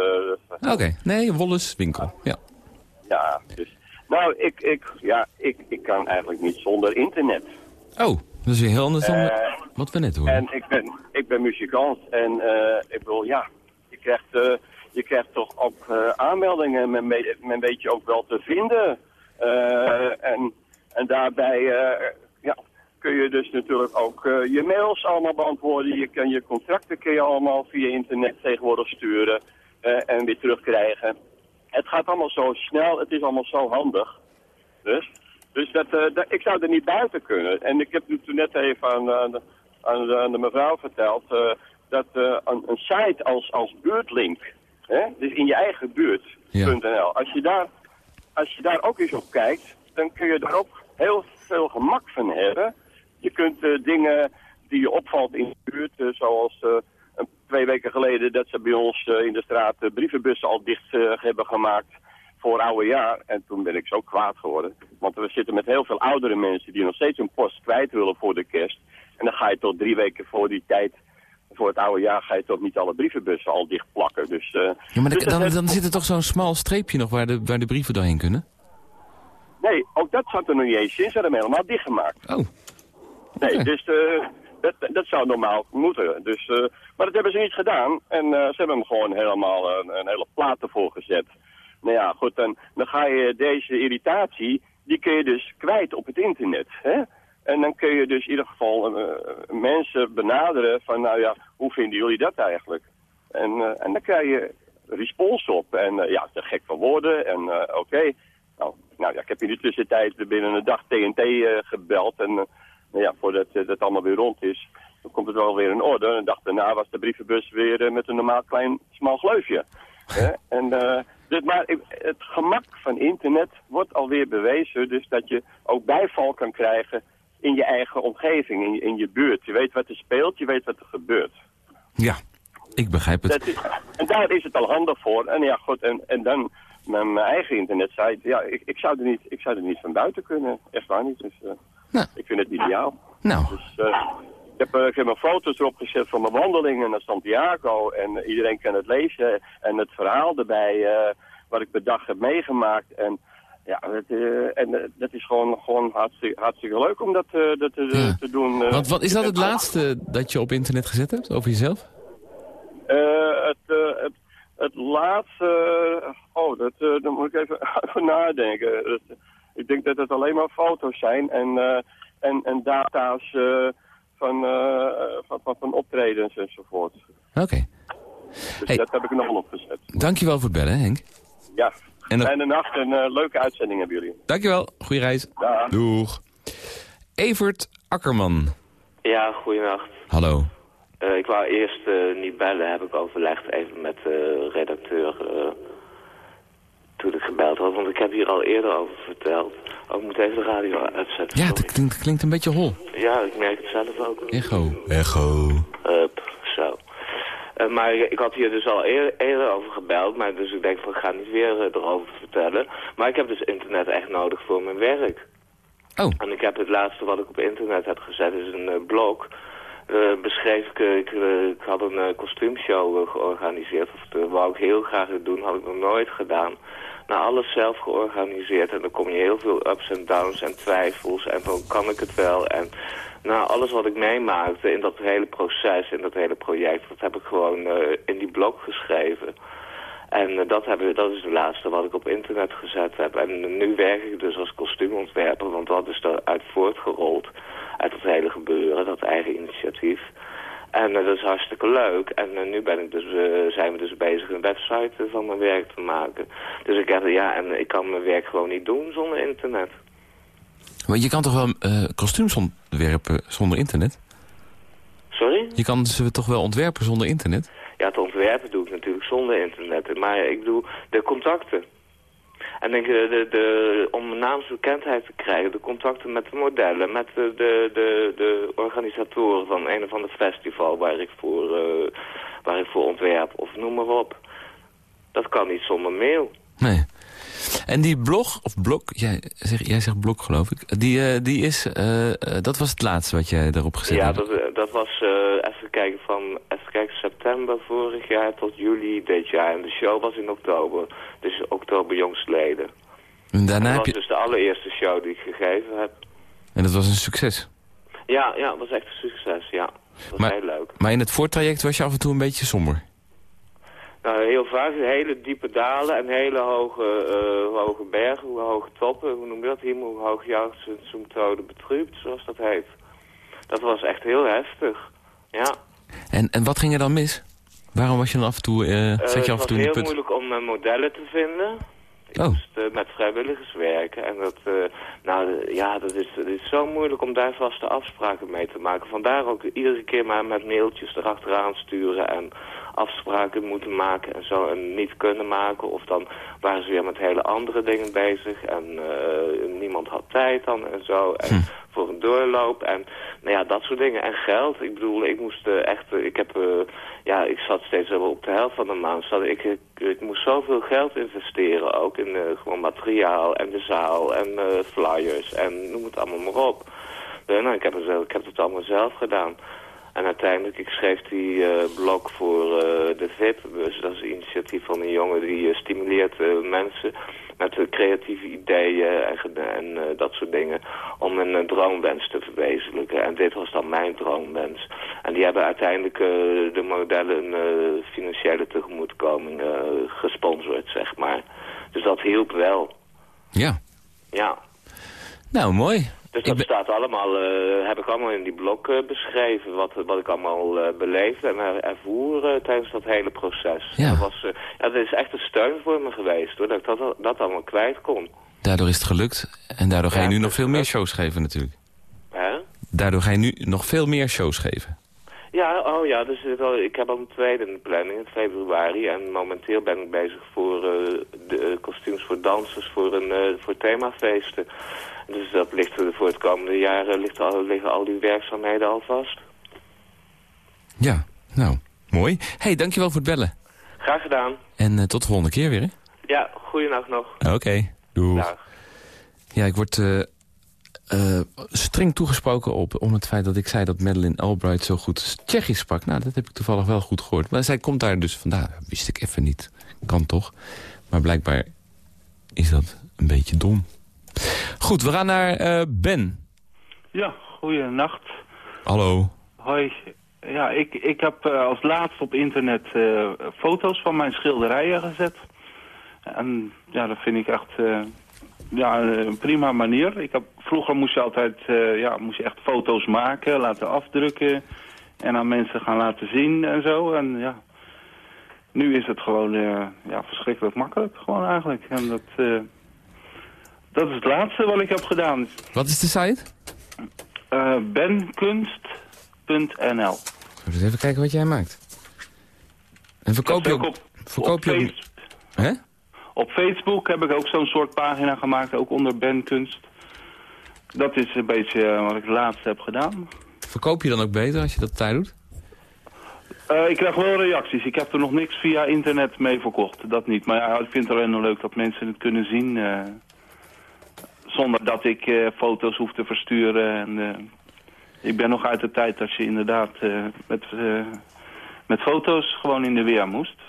eh, Oké, nee, Wolleswinkel. Ja. ja, dus... Nou, ik, ik, ja, ik, ik kan eigenlijk niet zonder internet. Oh, dat is weer heel anders dan Eh, wat we net hoorden. En ik ben, ik ben muzikant en eh, ik bedoel, ja, je krijgt, eh, je krijgt toch ook eh, aanmeldingen met, me- met een beetje ook wel te vinden. Eh, en, en daarbij eh, ja, kun je dus natuurlijk ook je mails allemaal beantwoorden. Je kan je contracten kun je allemaal via internet tegenwoordig sturen en weer terugkrijgen. Het gaat allemaal zo snel, het is allemaal zo handig. Dus, dus dat, ik zou er niet buiten kunnen. En ik heb nu toen net even aan, aan, de, mevrouw verteld... dat een, een site als, als buurtlink, hè, dus in je eigen buurt.nl, als, je daar, als je daar ook eens op kijkt, dan kun je er ook heel veel gemak van hebben. Je kunt eh, dingen die je opvalt in de buurt, eh, zoals eh, een, twee weken geleden dat ze bij ons in de straat brievenbussen al dicht hebben gemaakt voor oude jaar. En toen ben ik zo kwaad geworden. Want we zitten met heel veel oudere mensen die nog steeds hun post kwijt willen voor de kerst. En dan ga je tot drie weken voor die tijd, voor het oude jaar, ga je toch niet alle brievenbussen al dicht plakken. Dus, eh, Ja, maar dus dan, dan zit er toch zo'n smal streepje nog waar de, waar de brieven doorheen kunnen? Nee, ook dat zat er nog niet eens in. Ze hebben hem helemaal dichtgemaakt. Oh. Nee, dus eh, dat, dat zou normaal moeten. Dus, eh, maar dat hebben ze niet gedaan. En ze hebben hem gewoon helemaal een, een hele plaat ervoor gezet. Nou ja, goed, dan, dan ga je deze irritatie, die kun je dus kwijt op het internet. Hè? En dan kun je dus in ieder geval eh, mensen benaderen van, nou ja, hoe vinden jullie dat eigenlijk? En, eh, en dan krijg je respons op. En eh, ja, te gek van woorden. En oké, nou, nou ja, ik heb in de tussentijd binnen een dag TNT gebeld. En nou ja, voordat dat allemaal weer rond is, dan komt het wel weer in orde. En een dag daarna was de brievenbus weer met een normaal klein smal gleufje. En, dus, maar het gemak van internet wordt alweer bewezen. Dus dat je ook bijval kan krijgen in je eigen omgeving, in je, in je buurt. Je weet wat er speelt, je weet wat er gebeurt. Ja, ik begrijp het. Dat is, en daar is het al handig voor. En ja, goed, en, en dan mijn eigen internetsite. Ja, ik, ik, zou er niet, ik zou er niet van buiten kunnen. Echt waar niet. Dus eh, ik vind het ideaal. Nou. Dus, eh, ik, heb, eh, ik heb mijn foto's erop gezet van mijn wandelingen naar Santiago. En iedereen kan het lezen. En het verhaal erbij, wat ik per dag heb meegemaakt. En ja, dat, eh, en, eh, dat is gewoon, gewoon hartstikke, hartstikke leuk om dat, eh, dat te, te doen. Want wat is dat het laatste dat je op internet gezet hebt over jezelf? Het, het, het laatste... Oh, dat, dan moet ik even, (laughs) even nadenken. Ik denk dat het alleen maar foto's zijn en, en, en data's van, van, van, van optredens enzovoort. Oké. Dus dat heb ik nog wel opgezet. Dankjewel voor het bellen, Henk. Ja, En fijne nacht en eh, leuke uitzending hebben jullie. Dankjewel. Goeie reis. Dag. Doeg. Evert Akkerman. Ja, goeienacht. Hallo. Eh, ik wou eerst eh, niet bellen, heb ik overlegd even met de redacteur eh, toen ik gebeld had. Want ik heb hier al eerder over verteld. Oh, ik moet even de radio uitzetten. Ja, het klinkt, klinkt een beetje hol. Ja, ik merk het zelf ook. Echo. Echo. Hup, zo. Eh, maar ik, had hier dus al eer- eerder over gebeld, maar dus ik denk van ik ga niet weer eh, erover vertellen. Maar ik heb dus internet echt nodig voor mijn werk. Oh. En ik heb het laatste wat ik op internet heb gezet, is een eh, blog. Eh, beschreef ik, ik, ik had een kostuumshow georganiseerd. Of dat wou ik heel graag doen, had ik nog nooit gedaan. Nou, alles zelf georganiseerd en dan kom je heel veel ups en downs en twijfels en dan kan ik het wel. En nou, alles wat ik meemaakte in dat hele proces, in dat hele project, dat heb ik gewoon eh, in die blog geschreven. En eh, dat, hebben, dat is het laatste wat ik op internet gezet heb. En nu werk ik dus als kostuumontwerper, want dat is eruit voortgerold. Uit dat hele gebeuren, dat eigen initiatief. En eh, dat is hartstikke leuk. En nu ben ik dus, zijn we dus bezig een website van mijn werk te maken. Dus ik heb, ja, en ik kan mijn werk gewoon niet doen zonder internet. Maar je kan toch wel eh, kostuums ontwerpen zonder internet? Sorry? Je kan ze toch wel ontwerpen zonder internet? Ja, het ontwerpen doe ik natuurlijk zonder internet. Maar ik bedoel, de contacten. En denk, de, de, de, om naamsbekendheid te krijgen, de contacten met de modellen, met de, de, de, de organisatoren van een of ander festival waar ik, voor, eh, waar ik voor ontwerp, of noem maar op. Dat kan niet zonder mail. Nee. En die blog, of blog, jij, zeg, jij zegt blog geloof ik, die, eh, die is, eh, eh, dat was het laatste wat jij daarop gezet Ja, hebt. dat, eh, dat was, even kijken, van even kijken, september vorig jaar tot juli dit jaar. En de show was in oktober, dus oktober jongstleden. En daarna dat heb was je, dus de allereerste show die ik gegeven heb. en dat was een succes. Ja, ja, dat was echt een succes, ja. Dat was Maar- heel leuk. Maar in het voortraject was je af en toe een beetje somber. Nou, heel vaak hele diepe dalen en hele hoge, eh, hoge bergen, hoge toppen. Hoe noem je dat? Hier hoe hoog jacht zo'n methode betrübt, zoals dat heet. Dat was echt heel heftig, ja. En, en wat ging er dan mis? Waarom was je dan af en toe, zat je af en het toe in de heel put? moeilijk om modellen te vinden. Ik Oh. moest met vrijwilligers werken. En dat, nou ja, dat is, dat is zo moeilijk om daar vaste afspraken mee te maken. Vandaar ook iedere keer maar met mailtjes erachteraan sturen en afspraken moeten maken en zo en niet kunnen maken. Of dan waren ze weer met hele andere dingen bezig en eh, niemand had tijd dan en zo. En voor een doorloop en nou ja, dat soort dingen. En geld. Ik bedoel, ik moest eh, echt, eh, ik heb, eh, ja, ik zat steeds op de helft van de maand. Zat, ik, ik, ik moest zoveel geld investeren ook in gewoon materiaal en de zaal en flyers en noem het allemaal maar op. Eh, nou, ik, heb het, ik heb het allemaal zelf gedaan. En uiteindelijk, ik schreef die eh, blog voor eh, de VIP. Dus dat is een initiatief van een jongen die eh, stimuleert mensen met creatieve ideeën en, en dat soort dingen om een droomwens te verwezenlijken. En dit was dan mijn droomwens. En die hebben uiteindelijk de modellen een financiële tegemoetkoming gesponsord, zeg maar. Dus dat hielp wel. Ja. Ja. Nou, mooi. Dus dat staat allemaal, eh, heb ik allemaal in die blok eh, beschreven, wat, wat ik allemaal eh, beleefde en er- ervoer tijdens dat hele proces. Ja. Dat, was, ja, dat is echt een steun voor me geweest, hoor, dat ik dat, dat allemaal kwijt kon. Daardoor is het gelukt. En daardoor ga je Ja, nu nog veel meer shows geven natuurlijk. Hè? Daardoor ga je nu nog veel meer shows geven. Ja, oh ja, dus al- ik heb al een tweede in de planning in februari. En momenteel ben ik bezig voor eh, de eh, kostuums voor dansers voor, een, eh, voor themafeesten. Dus dat ligt voor het komende jaar eh, ligt al, liggen al die werkzaamheden al vast. Ja, nou, mooi. hey, dankjewel voor het bellen. Graag gedaan. En eh, tot de volgende keer weer, hè? Ja, goeienacht nog. Oké, doei. Ja, ik word eh, eh, streng toegesproken op om het feit dat ik zei dat Madeleine Albright zo goed Tsjechisch sprak. Nou, dat heb ik toevallig wel goed gehoord. Maar zij komt daar dus vandaan. Wist ik even niet. Kan toch. Maar blijkbaar is dat een beetje dom. Goed, we gaan naar eh, Ben. Ja, goeienacht. Hallo. Hoi. Ja, ik, ik heb eh, als laatste op internet foto's van mijn schilderijen gezet. En ja, dat vind ik echt ja, een prima manier. Ik heb, vroeger moest je altijd eh, ja, moest je echt foto's maken, laten afdrukken... en aan mensen gaan laten zien en zo. En ja, nu is het gewoon eh, ja, verschrikkelijk makkelijk gewoon eigenlijk. En dat, eh, dat is het laatste wat ik heb gedaan. Wat is de site? Eh, benkunst.nl. Dus even kijken wat jij maakt. En verkoop je ook... verkoop je op. Hè? Op Facebook heb ik ook zo'n soort pagina gemaakt, ook onder Ben Kunst. Dat is een beetje eh, wat ik het laatste heb gedaan. Verkoop je dan ook beter als je dat daar doet? Eh, ik krijg wel reacties. Ik heb er nog niks via internet mee verkocht. Dat niet. Maar ja, ik vind het alleen nog leuk dat mensen het kunnen zien. eh, zonder dat ik foto's hoef te versturen. En, ik ben nog uit de tijd dat je inderdaad met, met foto's gewoon in de weer moest.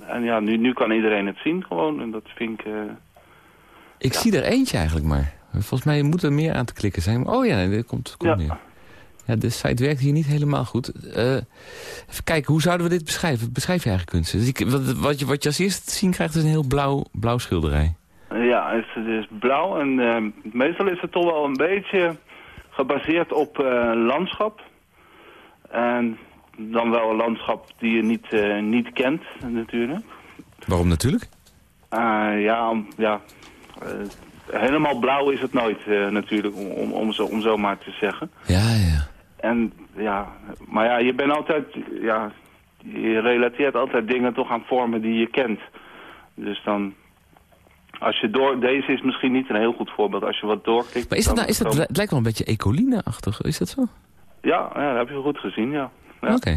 En ja, nu, nu kan iedereen het zien gewoon. En dat vind ik... eh, Ik zie er eentje eigenlijk maar. Volgens mij moet er meer aan te klikken zijn. Oh ja, nee, er komt, komt meer. Ja, de site werkt hier niet helemaal goed. Eh, even kijken, hoe zouden we dit beschrijven? Beschrijf je eigen kunst? Dus ik, wat, wat, je, wat je als eerste te zien krijgt is een heel blauw, blauw schilderij. Ja, het is, het is blauw en eh, meestal is het toch wel een beetje gebaseerd op landschap. En dan wel een landschap die je niet, eh, niet kent natuurlijk. Waarom natuurlijk? Eh, ja, ja eh, helemaal blauw is het nooit natuurlijk, om, om, om, zo, om zo maar te zeggen. Ja, ja. En ja, maar ja, je bent altijd, ja, je relateert altijd dingen toch aan vormen die je kent. Dus dan, als je door, deze is misschien niet een heel goed voorbeeld. Als je wat doorklikt... Maar is dat nou, is dat, het lijkt wel een beetje ecoline-achtig, is dat zo? ja, ja, dat heb je goed gezien, ja. Ja. Oké.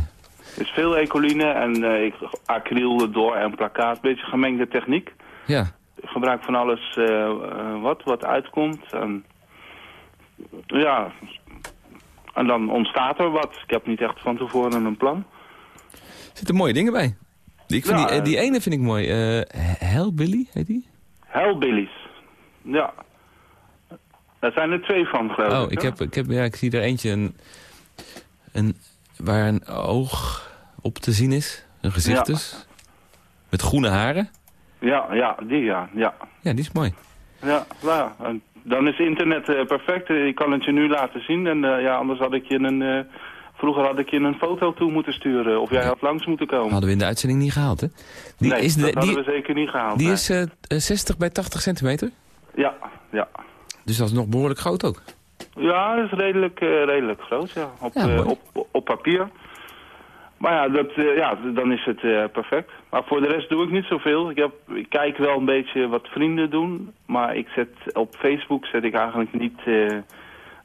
Er is veel ecoline en ik, acryl erdoor en plakkaat. Beetje gemengde techniek. Ja. Ik gebruik van alles eh, eh, wat, wat uitkomt. En, ja, en dan ontstaat er wat. Ik heb niet echt van tevoren een plan. Er zitten mooie dingen bij. Ik vind Ja, die, die ene vind ik mooi. Eh Hellbilly, heet die? Hellbillies. Ja. Daar zijn er twee van, geloof Oh, ik. ik, hè? heb, ik, heb, ja, ik zie er eentje een, een, waar een oog op te zien is. Een gezicht Ja. dus. Met groene haren. Ja, ja, die ja. Ja, Ja, die is mooi. ja, nou ja. En dan is internet eh, perfect. Ik kan het je nu laten zien. En eh, ja, anders had ik je een eh, Vroeger had ik je een foto toe moeten sturen of jij had langs moeten komen. Hadden we in de uitzending niet gehaald, hè? Die nee, is de- dat hadden die- we zeker niet gehaald. Die nee. is eh, eh, 60 bij 80 centimeter. Ja, ja. Dus dat is nog behoorlijk groot ook. Ja, dat is redelijk, eh, redelijk groot, ja. Op, Ja, eh, op, op papier. Maar ja, dat, eh, ja, dan is het perfect. Maar voor de rest doe ik niet zoveel. Ik, heb, ik kijk wel een beetje wat vrienden doen. Maar ik zet, op Facebook zet ik eigenlijk niet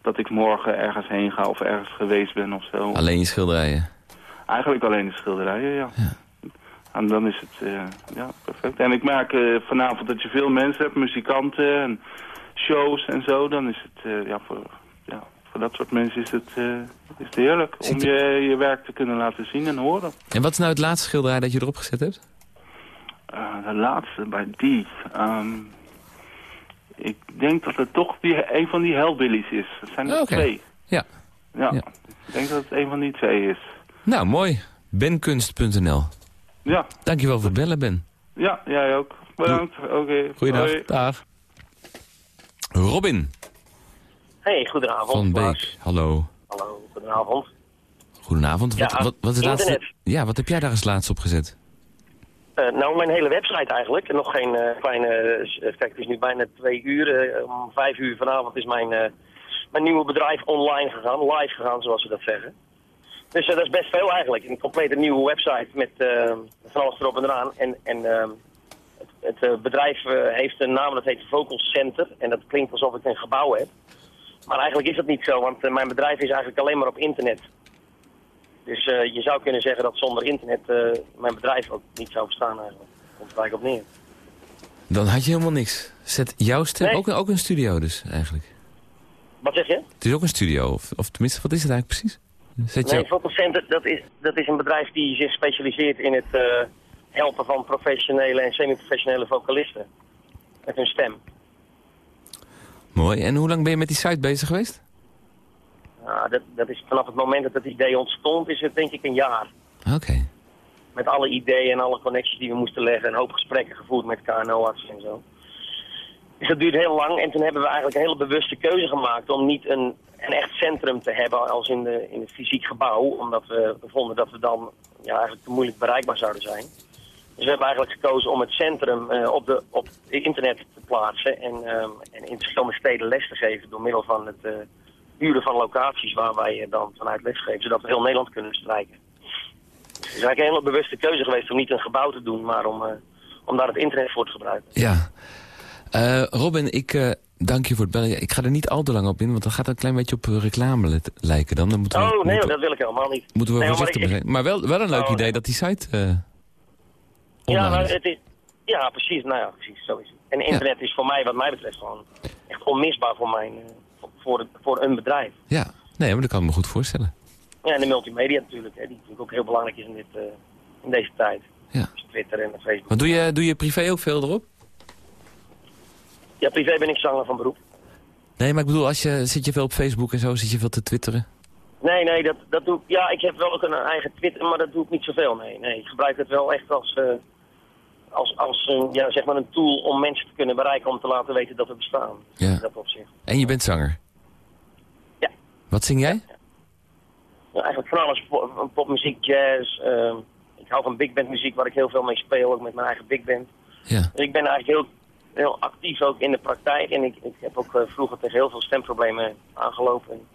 dat ik morgen ergens heen ga of ergens geweest ben of zo. Alleen je schilderijen. Eigenlijk alleen de schilderijen, ja. En dan is het ja, perfect. En ik merk vanavond dat je veel mensen hebt, muzikanten en shows en zo. Dan is het, eh, ja, voor, ja, voor dat soort mensen is het, eh, is het heerlijk om je, je werk te kunnen laten zien en horen. En wat is nou het laatste schilderij dat je erop gezet hebt? Eh, de laatste bij die. ehm, ik denk dat het toch die, een van die Hellbillies is. Dat zijn er Oh, twee. Ja. Ja. ik denk dat het een van die twee is. Nou, mooi. benkunst.nl. Ja, Dankjewel voor het bellen, Ben. ja jij ook. Bedankt. Oké. Goeiedag. Hoi. Dag. Robin Hey, goedenavond. van. Beek. Hallo. Hallo, goedenavond. Goedenavond. Wat, Ja, wat, wat is het laatste? Ja, wat heb jij daar als laatste op gezet? Eh, nou, mijn hele website eigenlijk. En nog geen eh, kleine... eh, Kijk, het is nu bijna twee uur. om vijf uur vanavond is mijn, mijn nieuwe bedrijf online gegaan. Live gegaan, zoals ze dat zeggen. Dus dat is best veel eigenlijk. Een complete nieuwe website met van alles erop en eraan. En, en ehm, het, eh, bedrijf eh, heeft een naam, dat heet Vocal Center. En dat klinkt alsof ik een gebouw heb. Maar eigenlijk is dat niet zo, want eh, mijn bedrijf is eigenlijk alleen maar op internet. Dus je zou kunnen zeggen dat zonder internet mijn bedrijf ook niet zou bestaan eigenlijk. Komt er eigenlijk op neer. Dan had je helemaal niks. Zet jouw stem Nee. ook, ook een studio dus, eigenlijk. Wat zeg je? Het is ook een studio, of, of tenminste, wat is het eigenlijk precies? Zet Nee, jou... Vocal Center, dat is, dat is een bedrijf die zich specialiseert in het helpen van professionele en semi-professionele vocalisten. Met hun stem. Mooi. En hoe lang ben je met die site bezig geweest? Nou, dat, dat is vanaf het moment dat het idee ontstond, is het denk ik een jaar. Oké. Met alle ideeën en alle connecties die we moesten leggen. Een hoop gesprekken gevoerd met KNO-artsen en zo. Dus dat duurde heel lang. En toen hebben we eigenlijk een hele bewuste keuze gemaakt om niet een, een echt centrum te hebben als in, de, in het fysiek gebouw. Omdat we vonden dat we dan ja, eigenlijk te moeilijk bereikbaar zouden zijn. Dus we hebben eigenlijk gekozen om het centrum eh, op, de, op internet te plaatsen. En, ehm, en in verschillende steden les te geven door middel van het eh, huren van locaties waar wij dan vanuit les geven. Zodat we heel Nederland kunnen bestrijken. Het is eigenlijk een hele bewuste keuze geweest om niet een gebouw te doen, maar om, eh, om daar het internet voor te gebruiken. Ja. Robin, ik dank je voor het bellen. Ik ga er niet al te lang op in, want dan gaat het een klein beetje op reclame lijken dan. dan moeten we, oh, nee, moeten, dat wil ik helemaal niet. moeten we nee, maar voorzichtig ik- zijn. Maar wel, wel een leuk Oh, idee dat die site Ja, het is, ja, precies. Nou ja, precies. Zo is het. En internet is voor mij, wat mij betreft, gewoon echt onmisbaar voor, mijn, eh, voor, voor, het- voor een bedrijf. Ja, nee, maar dat kan ik me goed voorstellen. Ja, en de multimedia natuurlijk, hè, die natuurlijk ook heel belangrijk is in, dit, eh, in deze tijd. Ja. Dus Twitter en Facebook. Maar doe je, doe je privé ook veel erop? Ja, privé ben ik zanger van beroep. Nee, maar ik bedoel, als je, zit je veel op Facebook en zo, zit je veel te twitteren? Nee, nee, dat, dat doe ik. Ja, ik heb wel ook een eigen Twitter, maar dat doe ik niet zoveel. Nee, nee. Ik gebruik het wel echt als, eh, als, als een, ja, zeg maar een tool om mensen te kunnen bereiken om te laten weten dat we bestaan. Ja. In dat opzicht. En je bent zanger? Ja. Wat zing jij? Ja, eigenlijk van alles. Pop- Popmuziek, jazz. ehm, ik hou van big band muziek waar ik heel veel mee speel, ook met mijn eigen big band. Ja. Dus ik ben eigenlijk heel, heel actief ook in de praktijk. En ik, ik heb ook eh, vroeger tegen heel veel stemproblemen aangelopen. En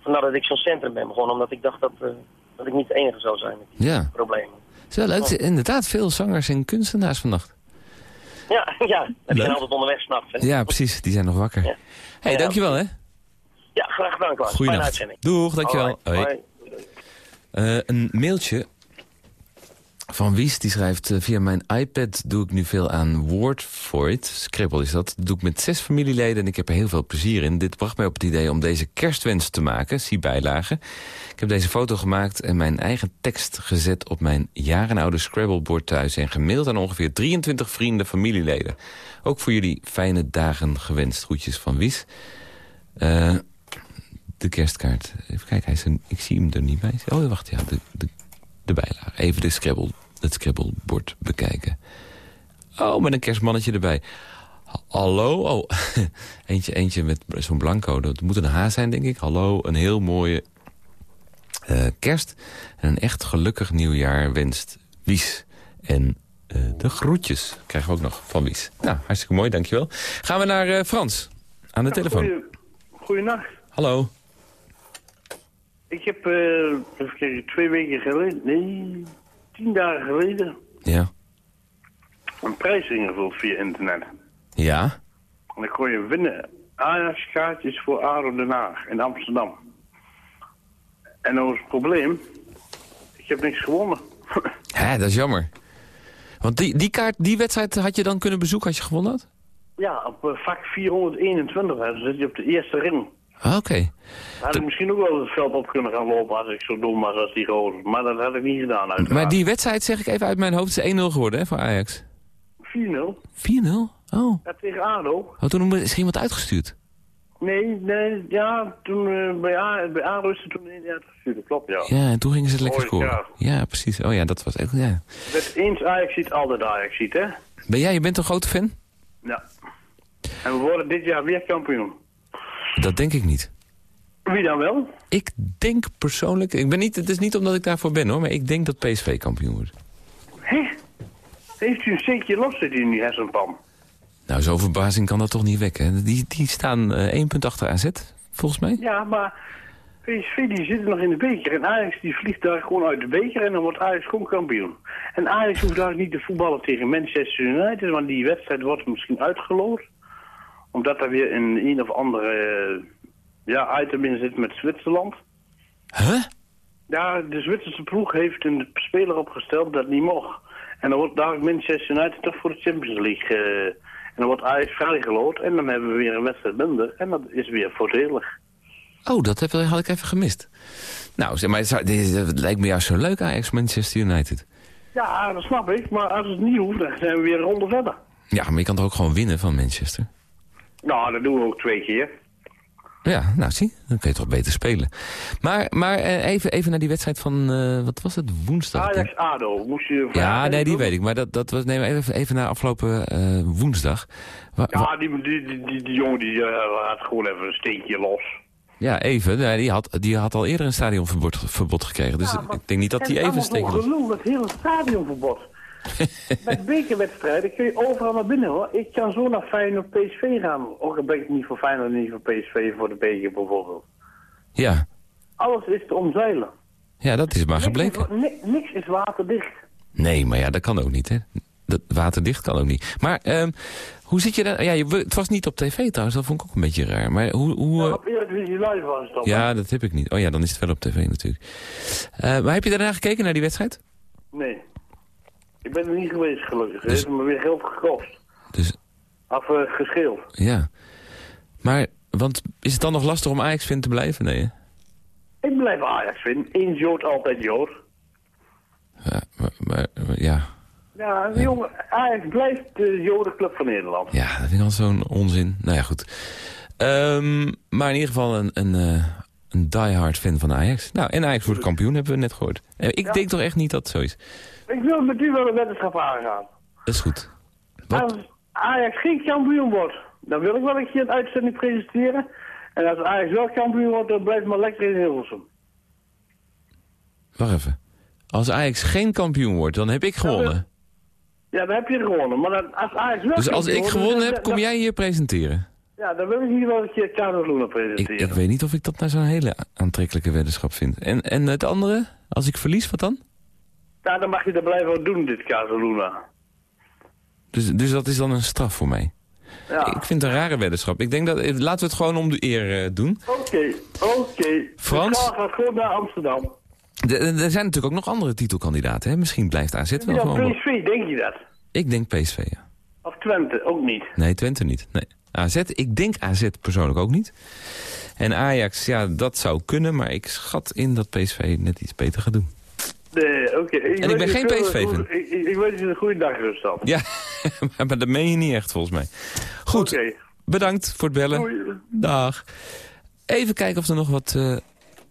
vandaar dat ik zo'n centrum ben begonnen, omdat ik dacht dat, eh, dat ik niet de enige zou zijn met die Ja. problemen. Het is wel leuk. Zijn Inderdaad, veel zangers en kunstenaars vannacht. Ja, ja. Die zijn altijd onderweg s'nachts. Ja, precies. Die zijn nog wakker. Hé, hey, Ja. dankjewel hè. Ja, graag gedaan, Klaas. Goeienacht. uitzending. Doeg, dankjewel. Hoi. hoi. Eh, een mailtje van Wies, die schrijft... eh, via mijn iPad doe ik nu veel aan Wordvoid. Scribble is dat. Dat doe ik met zes familieleden en ik heb er heel veel plezier in. Dit bracht mij op het idee om deze kerstwens te maken. Zie bijlage. Ik heb deze foto gemaakt en mijn eigen tekst gezet... op mijn jarenoude Scrabble-bord thuis... en gemaild aan ongeveer 23 vrienden, familieleden. Ook voor jullie fijne dagen gewenst. Groetjes van Wies. Eh, de kerstkaart. Even kijken, hij is er, ik zie hem er niet bij. Oh, wacht, ja, de, de, de bijlage. Even de Scrabble, het Scrabble-bord bekijken. Oh, met een kerstmannetje erbij. Ha- Hallo? Oh, (laughs) eentje, eentje met zo'n blanco. Dat moet een H zijn, denk ik. Hallo, een heel mooie eh, kerst en een echt gelukkig nieuwjaar wenst Wies. En eh, de groetjes krijgen we ook nog van Wies. Nou, hartstikke mooi, dankjewel. Gaan we naar eh, Frans, aan de telefoon. Goeie, goeienacht. Hallo. Ik heb even kijken, twee weken geleden, nee, tien dagen geleden, Ja. een prijs ingevuld via internet. Ja? En dan kon je winnen Ajax-kaartjes voor ADO Den Haag in Amsterdam. En dan was het probleem, ik heb niks gewonnen. (laughs) Hè, dat is jammer. Want die, die kaart, die wedstrijd had je dan kunnen bezoeken als je gewonnen had? Ja, op eh, vak 421, hè, dan zit je op de eerste ring. Ah, Oké. Had ik misschien ook wel het veld op kunnen gaan lopen als ik zo dom was als die gozer. Maar dat had ik niet gedaan uiteraard. Maar die wedstrijd, zeg ik even uit mijn hoofd, is 1-0 geworden hè, voor Ajax. 4-0. 4-0? Oh. Ja, tegen ADO. oh. Toen is er iemand uitgestuurd. Nee, nee, ja, toen eh, bij, A, bij ADO is er toen in uitgestuurd, dat klopt, ja. Ja, en toen gingen ze het lekker scoren. Ja, precies. Oh ja, dat was echt... Ja. Met eens Ajax ziet, altijd Ajax ziet, hè? Ben jij, je bent een grote fan? Ja. En we worden dit jaar weer kampioen. Dat denk ik niet. Wie dan wel? Ik denk persoonlijk... Ik ben niet, het is niet omdat ik daarvoor ben hoor, maar ik denk dat PSV kampioen wordt. Hé? Heeft u een steekje los zit in die hersenpan? Nou, zo'n verbazing kan dat toch niet wekken. Die, die staan eh, één punt achter AZ, volgens mij. Ja, maar PSV die zit nog in de beker en Ajax die vliegt daar gewoon uit de beker en dan wordt Ajax gewoon kampioen. En Ajax hoeft daar niet te voetballen tegen Manchester United, want die wedstrijd wordt misschien uitgeloot. Omdat er weer een een of andere eh, ja, item in zit met Zwitserland. Huh? Ja, de Zwitserse ploeg heeft een speler opgesteld dat niet mocht. En dan wordt daar Manchester United toch voor de Champions League. eh, en dan wordt Ajax vrijgeloot en dan hebben we weer een wedstrijd minder. En dat is weer voordelig. Oh, dat heb, had ik even gemist. Nou, zeg maar, het zou- dit- het lijkt me juist zo leuk Ajax Manchester United. Ja, dat snap ik. Maar als het niet hoeft, dan zijn we weer een ronde verder. Ja, maar je kan toch ook gewoon winnen van Manchester? Nou, dat doen we ook twee keer. Ja, nou zie, dan kun je toch beter spelen. Maar, maar eh, even, even naar die wedstrijd van, eh, wat was het, woensdag? Ajax-ADO, moest je... Ja, nee, die weet ik. Maar dat, dat was, nee, maar even, even naar afgelopen eh, woensdag. Wa- Ja, die, die, die, die, die jongen die eh, had gewoon even een steekje los. ja, even. Nee, die, had, die had al eerder een stadionverbod verbod gekregen. Dus ik denk niet dat hij even een steek los... gelul, dat hele stadionverbod. (laughs) Met bekerwedstrijden kun je overal naar binnen hoor. Ik kan zo naar Feyenoord PSV gaan. Ook al ben ik niet voor Feyenoord, niet voor PSV, voor de beker bijvoorbeeld. Ja. Alles is te omzeilen. ja, dat is maar gebleken. Niks is, ni- niks is waterdicht. Nee, maar ja, dat kan ook niet, hè. Dat waterdicht kan ook niet. Maar ehm, hoe zit je dan... Ja, je, het was niet op tv trouwens, dat vond ik ook een beetje raar. Maar hoe... hoe eh, Op Eredivisie Live was het dan. ja, dat heb ik niet. Oh ja, dan is het wel op tv natuurlijk. Eh, maar heb je daarna gekeken naar die wedstrijd? Nee. Ik ben er niet geweest gelukkig. Het heeft me weer geld gekost. Dus, Of eh, gescheeld. ja. Maar, want is het dan nog lastig om Ajax-fan te blijven? Nee, hè? Ik blijf Ajax vinden. Eens Jood, altijd Jood. Ja, maar, maar- maar- ja. Ja, jongen, Ajax blijft de Jodenclub van Nederland. ja, dat vind ik al zo'n onzin. Nou ja, goed. Ehm, maar in ieder geval een, een, eh, een diehard fan van Ajax. Nou, en Ajax wordt kampioen, hebben we net gehoord. Eh, ik denk toch echt niet dat het zo is. Ik wil met u wel een weddenschap aangaan. Dat is goed. Als Ajax geen kampioen wordt, dan wil ik wel een keer een uitzending presenteren. En als Ajax wel kampioen wordt, dan blijft maar lekker in Hilversum. Wacht even. Als Ajax geen kampioen wordt, dan heb ik gewonnen. Ja, dan heb je gewonnen. Maar dan, als Ajax wel Dus als ik gewonnen heb, kom jij hier presenteren? Ja, dan wil ik hier wel een keer Carlos Luna Ik, presenteren. ik weet niet of ik dat nou zo'n hele aantrekkelijke weddenschap vind. En, en het andere? Als ik verlies, wat dan? Ja, dan mag je dat blijven doen, dit Carlos Luna. Dus, dus dat is dan een straf voor mij. Ja. Ik vind het een rare weddenschap. Ik denk dat, eh, laten we het gewoon om de eer eh, doen. Oké, oké. Frans? De gaat gewoon naar Amsterdam. De- er zijn natuurlijk ook nog andere titelkandidaten. Hè? Misschien blijft AZ wel Ja, gewoon... PSV, denk je dat? Ik denk PSV, ja. Of Twente, ook niet. Nee, Twente niet. Nee. AZ, ik denk AZ persoonlijk ook niet. En Ajax, ja, dat zou kunnen, maar ik schat in dat PSV net iets beter gaat doen. Nee, oké. ik ben geen PSV-fan. Ik, ik, ik een goede dag rust dan. Ja, (laughs) maar dat meen je niet echt volgens mij. Goed, bedankt voor het bellen. Dag. Even kijken of er nog wat eh,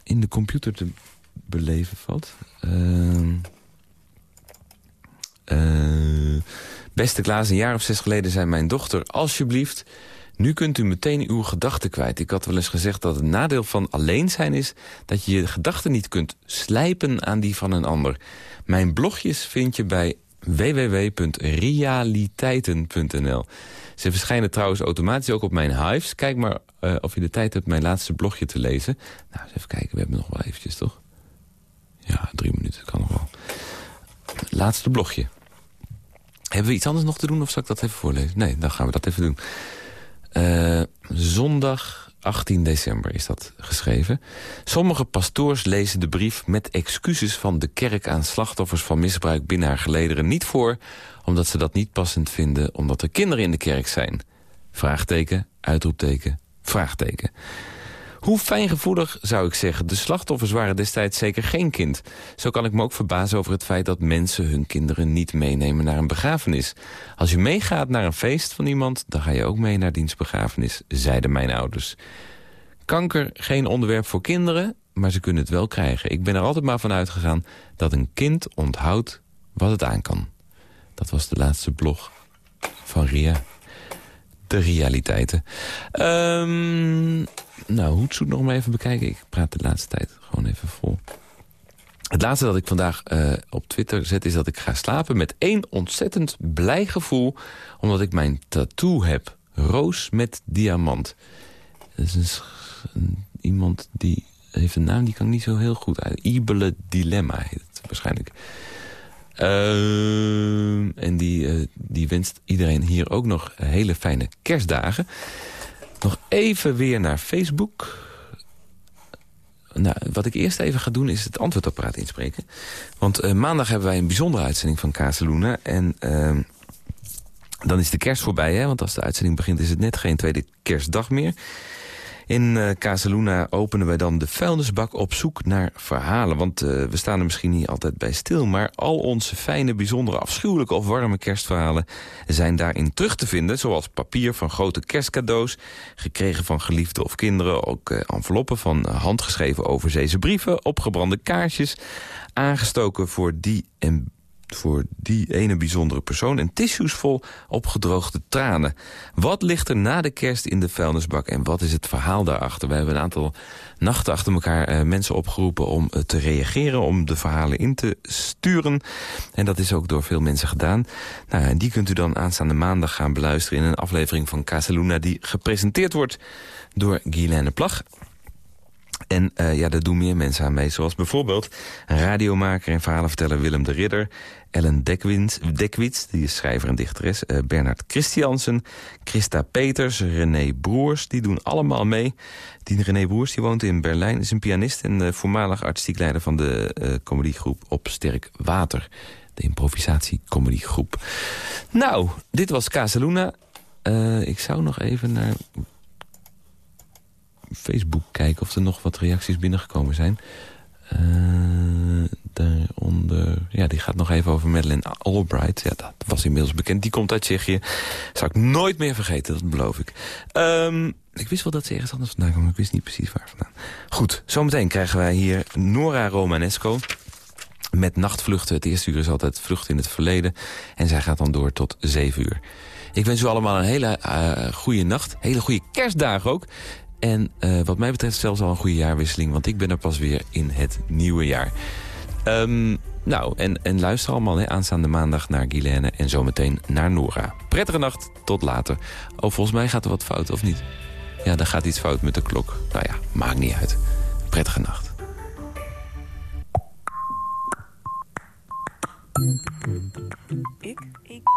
in de computer te beleven valt. Ehm eh, beste Klaas, een jaar of zes geleden zei mijn dochter... alsjeblieft Nu kunt u meteen uw gedachten kwijt. Ik had wel eens gezegd dat het nadeel van alleen zijn is... dat je je gedachten niet kunt slijpen aan die van een ander. Mijn blogjes vind je bij www.realiteiten.nl. Ze verschijnen trouwens automatisch ook op mijn Hives. Kijk maar eh, of je de tijd hebt mijn laatste blogje te lezen. Nou, eens even kijken. We hebben nog wel eventjes, toch? Ja, drie minuten kan nog wel. Laatste blogje. Hebben we iets anders nog te doen of zal ik dat even voorlezen? Nee, dan gaan we dat even doen. Eh, zondag 18 december is dat geschreven. Sommige pastoors lezen de brief met excuses van de kerk aan slachtoffers van misbruik binnen haar gelederen niet voor, omdat ze dat niet passend vinden omdat er kinderen in de kerk zijn. Vraagteken, uitroepteken, vraagteken. Hoe fijngevoelig zou ik zeggen, de slachtoffers waren destijds zeker geen kind. Zo kan ik me ook verbazen over het feit dat mensen hun kinderen niet meenemen naar een begrafenis. Als je meegaat naar een feest van iemand, dan ga je ook mee naar diens begrafenis, zeiden mijn ouders. Kanker geen onderwerp voor kinderen, maar ze kunnen het wel krijgen. Ik ben er altijd maar van uitgegaan dat een kind onthoudt wat het aan kan. Dat was de laatste blog van Ria. De realiteiten. Ehm nou, Hoedzoek nog maar even bekijken. Ik praat de laatste tijd gewoon even vol. Het laatste dat ik vandaag uh, op Twitter zet is dat ik ga slapen met één ontzettend blij gevoel. Omdat ik mijn tattoo heb. Roos met diamant. Dat is een, iemand die heeft een naam die kan ik niet zo heel goed uit. Ibele Dilemma heet het waarschijnlijk. Uh, en die, uh, die wenst iedereen hier ook nog hele fijne kerstdagen. Nog even weer naar Facebook. Nou, wat ik eerst even ga doen is het antwoordapparaat inspreken. Want uh, maandag hebben wij een bijzondere uitzending van Kazeluna. En uh, dan is de kerst voorbij, hè? want als de uitzending begint is het net geen tweede kerstdag meer. In uh, Casaluna openen wij dan de vuilnisbak op zoek naar verhalen. Want uh, we staan er misschien niet altijd bij stil... maar al onze fijne, bijzondere, afschuwelijke of warme kerstverhalen... zijn daarin terug te vinden, zoals papier van grote kerstcadeaus... gekregen van geliefden of kinderen, ook uh, enveloppen van handgeschreven overzeese brieven... opgebrande kaarsjes, aangestoken voor die en voor die ene bijzondere persoon... en tissues vol opgedroogde tranen. Wat ligt er na de kerst in de vuilnisbak en wat is het verhaal daarachter? We hebben een aantal nachten achter elkaar uh, mensen opgeroepen om uh, te reageren... om de verhalen in te sturen. En dat is ook door veel mensen gedaan. Nou, en die kunt u dan aanstaande maandag gaan beluisteren... in een aflevering van Casaluna die gepresenteerd wordt door Guylaine Plag... En uh, ja, daar doen meer mensen aan mee. Zoals bijvoorbeeld radiomaker en verhalenverteller Willem de Ridder... Ellen Dekwits, die is schrijver en dichteres... Uh, Bernard Christiansen, Christa Peters, René Broers... die doen allemaal mee. Die René Broers die woont in Berlijn, is een pianist... en uh, voormalig artistiek leider van de comedygroep Op Sterk Water. De improvisatiecomedygroep. Nou, dit was Casaluna. ik zou nog even naar Facebook kijken of er nog wat reacties binnengekomen zijn. Uh, daaronder, ja, die gaat nog even over Madeleine Albright. Ja, dat was inmiddels bekend. Die komt uit Tsjechië. Zou ik nooit meer vergeten, dat beloof ik. Um, ik wist wel dat ze ergens anders vandaan kwam, ik wist niet precies waar vandaan. Goed, zometeen krijgen wij hier Nora Romanesco met nachtvluchten. Het eerste uur is altijd vlucht in het verleden. En zij gaat dan door tot zeven uur. Ik wens u allemaal een hele uh, goede nacht. Hele goede kerstdagen ook. En uh, wat mij betreft zelfs al een goede jaarwisseling... want ik ben er pas weer in het nieuwe jaar. Um, nou, en, en luister allemaal hè, aanstaande maandag naar Guilaine... en zometeen naar Nora. Prettige nacht, tot later. Oh, volgens mij gaat er wat fout, of niet? Ja, dan gaat iets fout met de klok. Nou ja, maakt niet uit. Prettige nacht. Ik? Ik.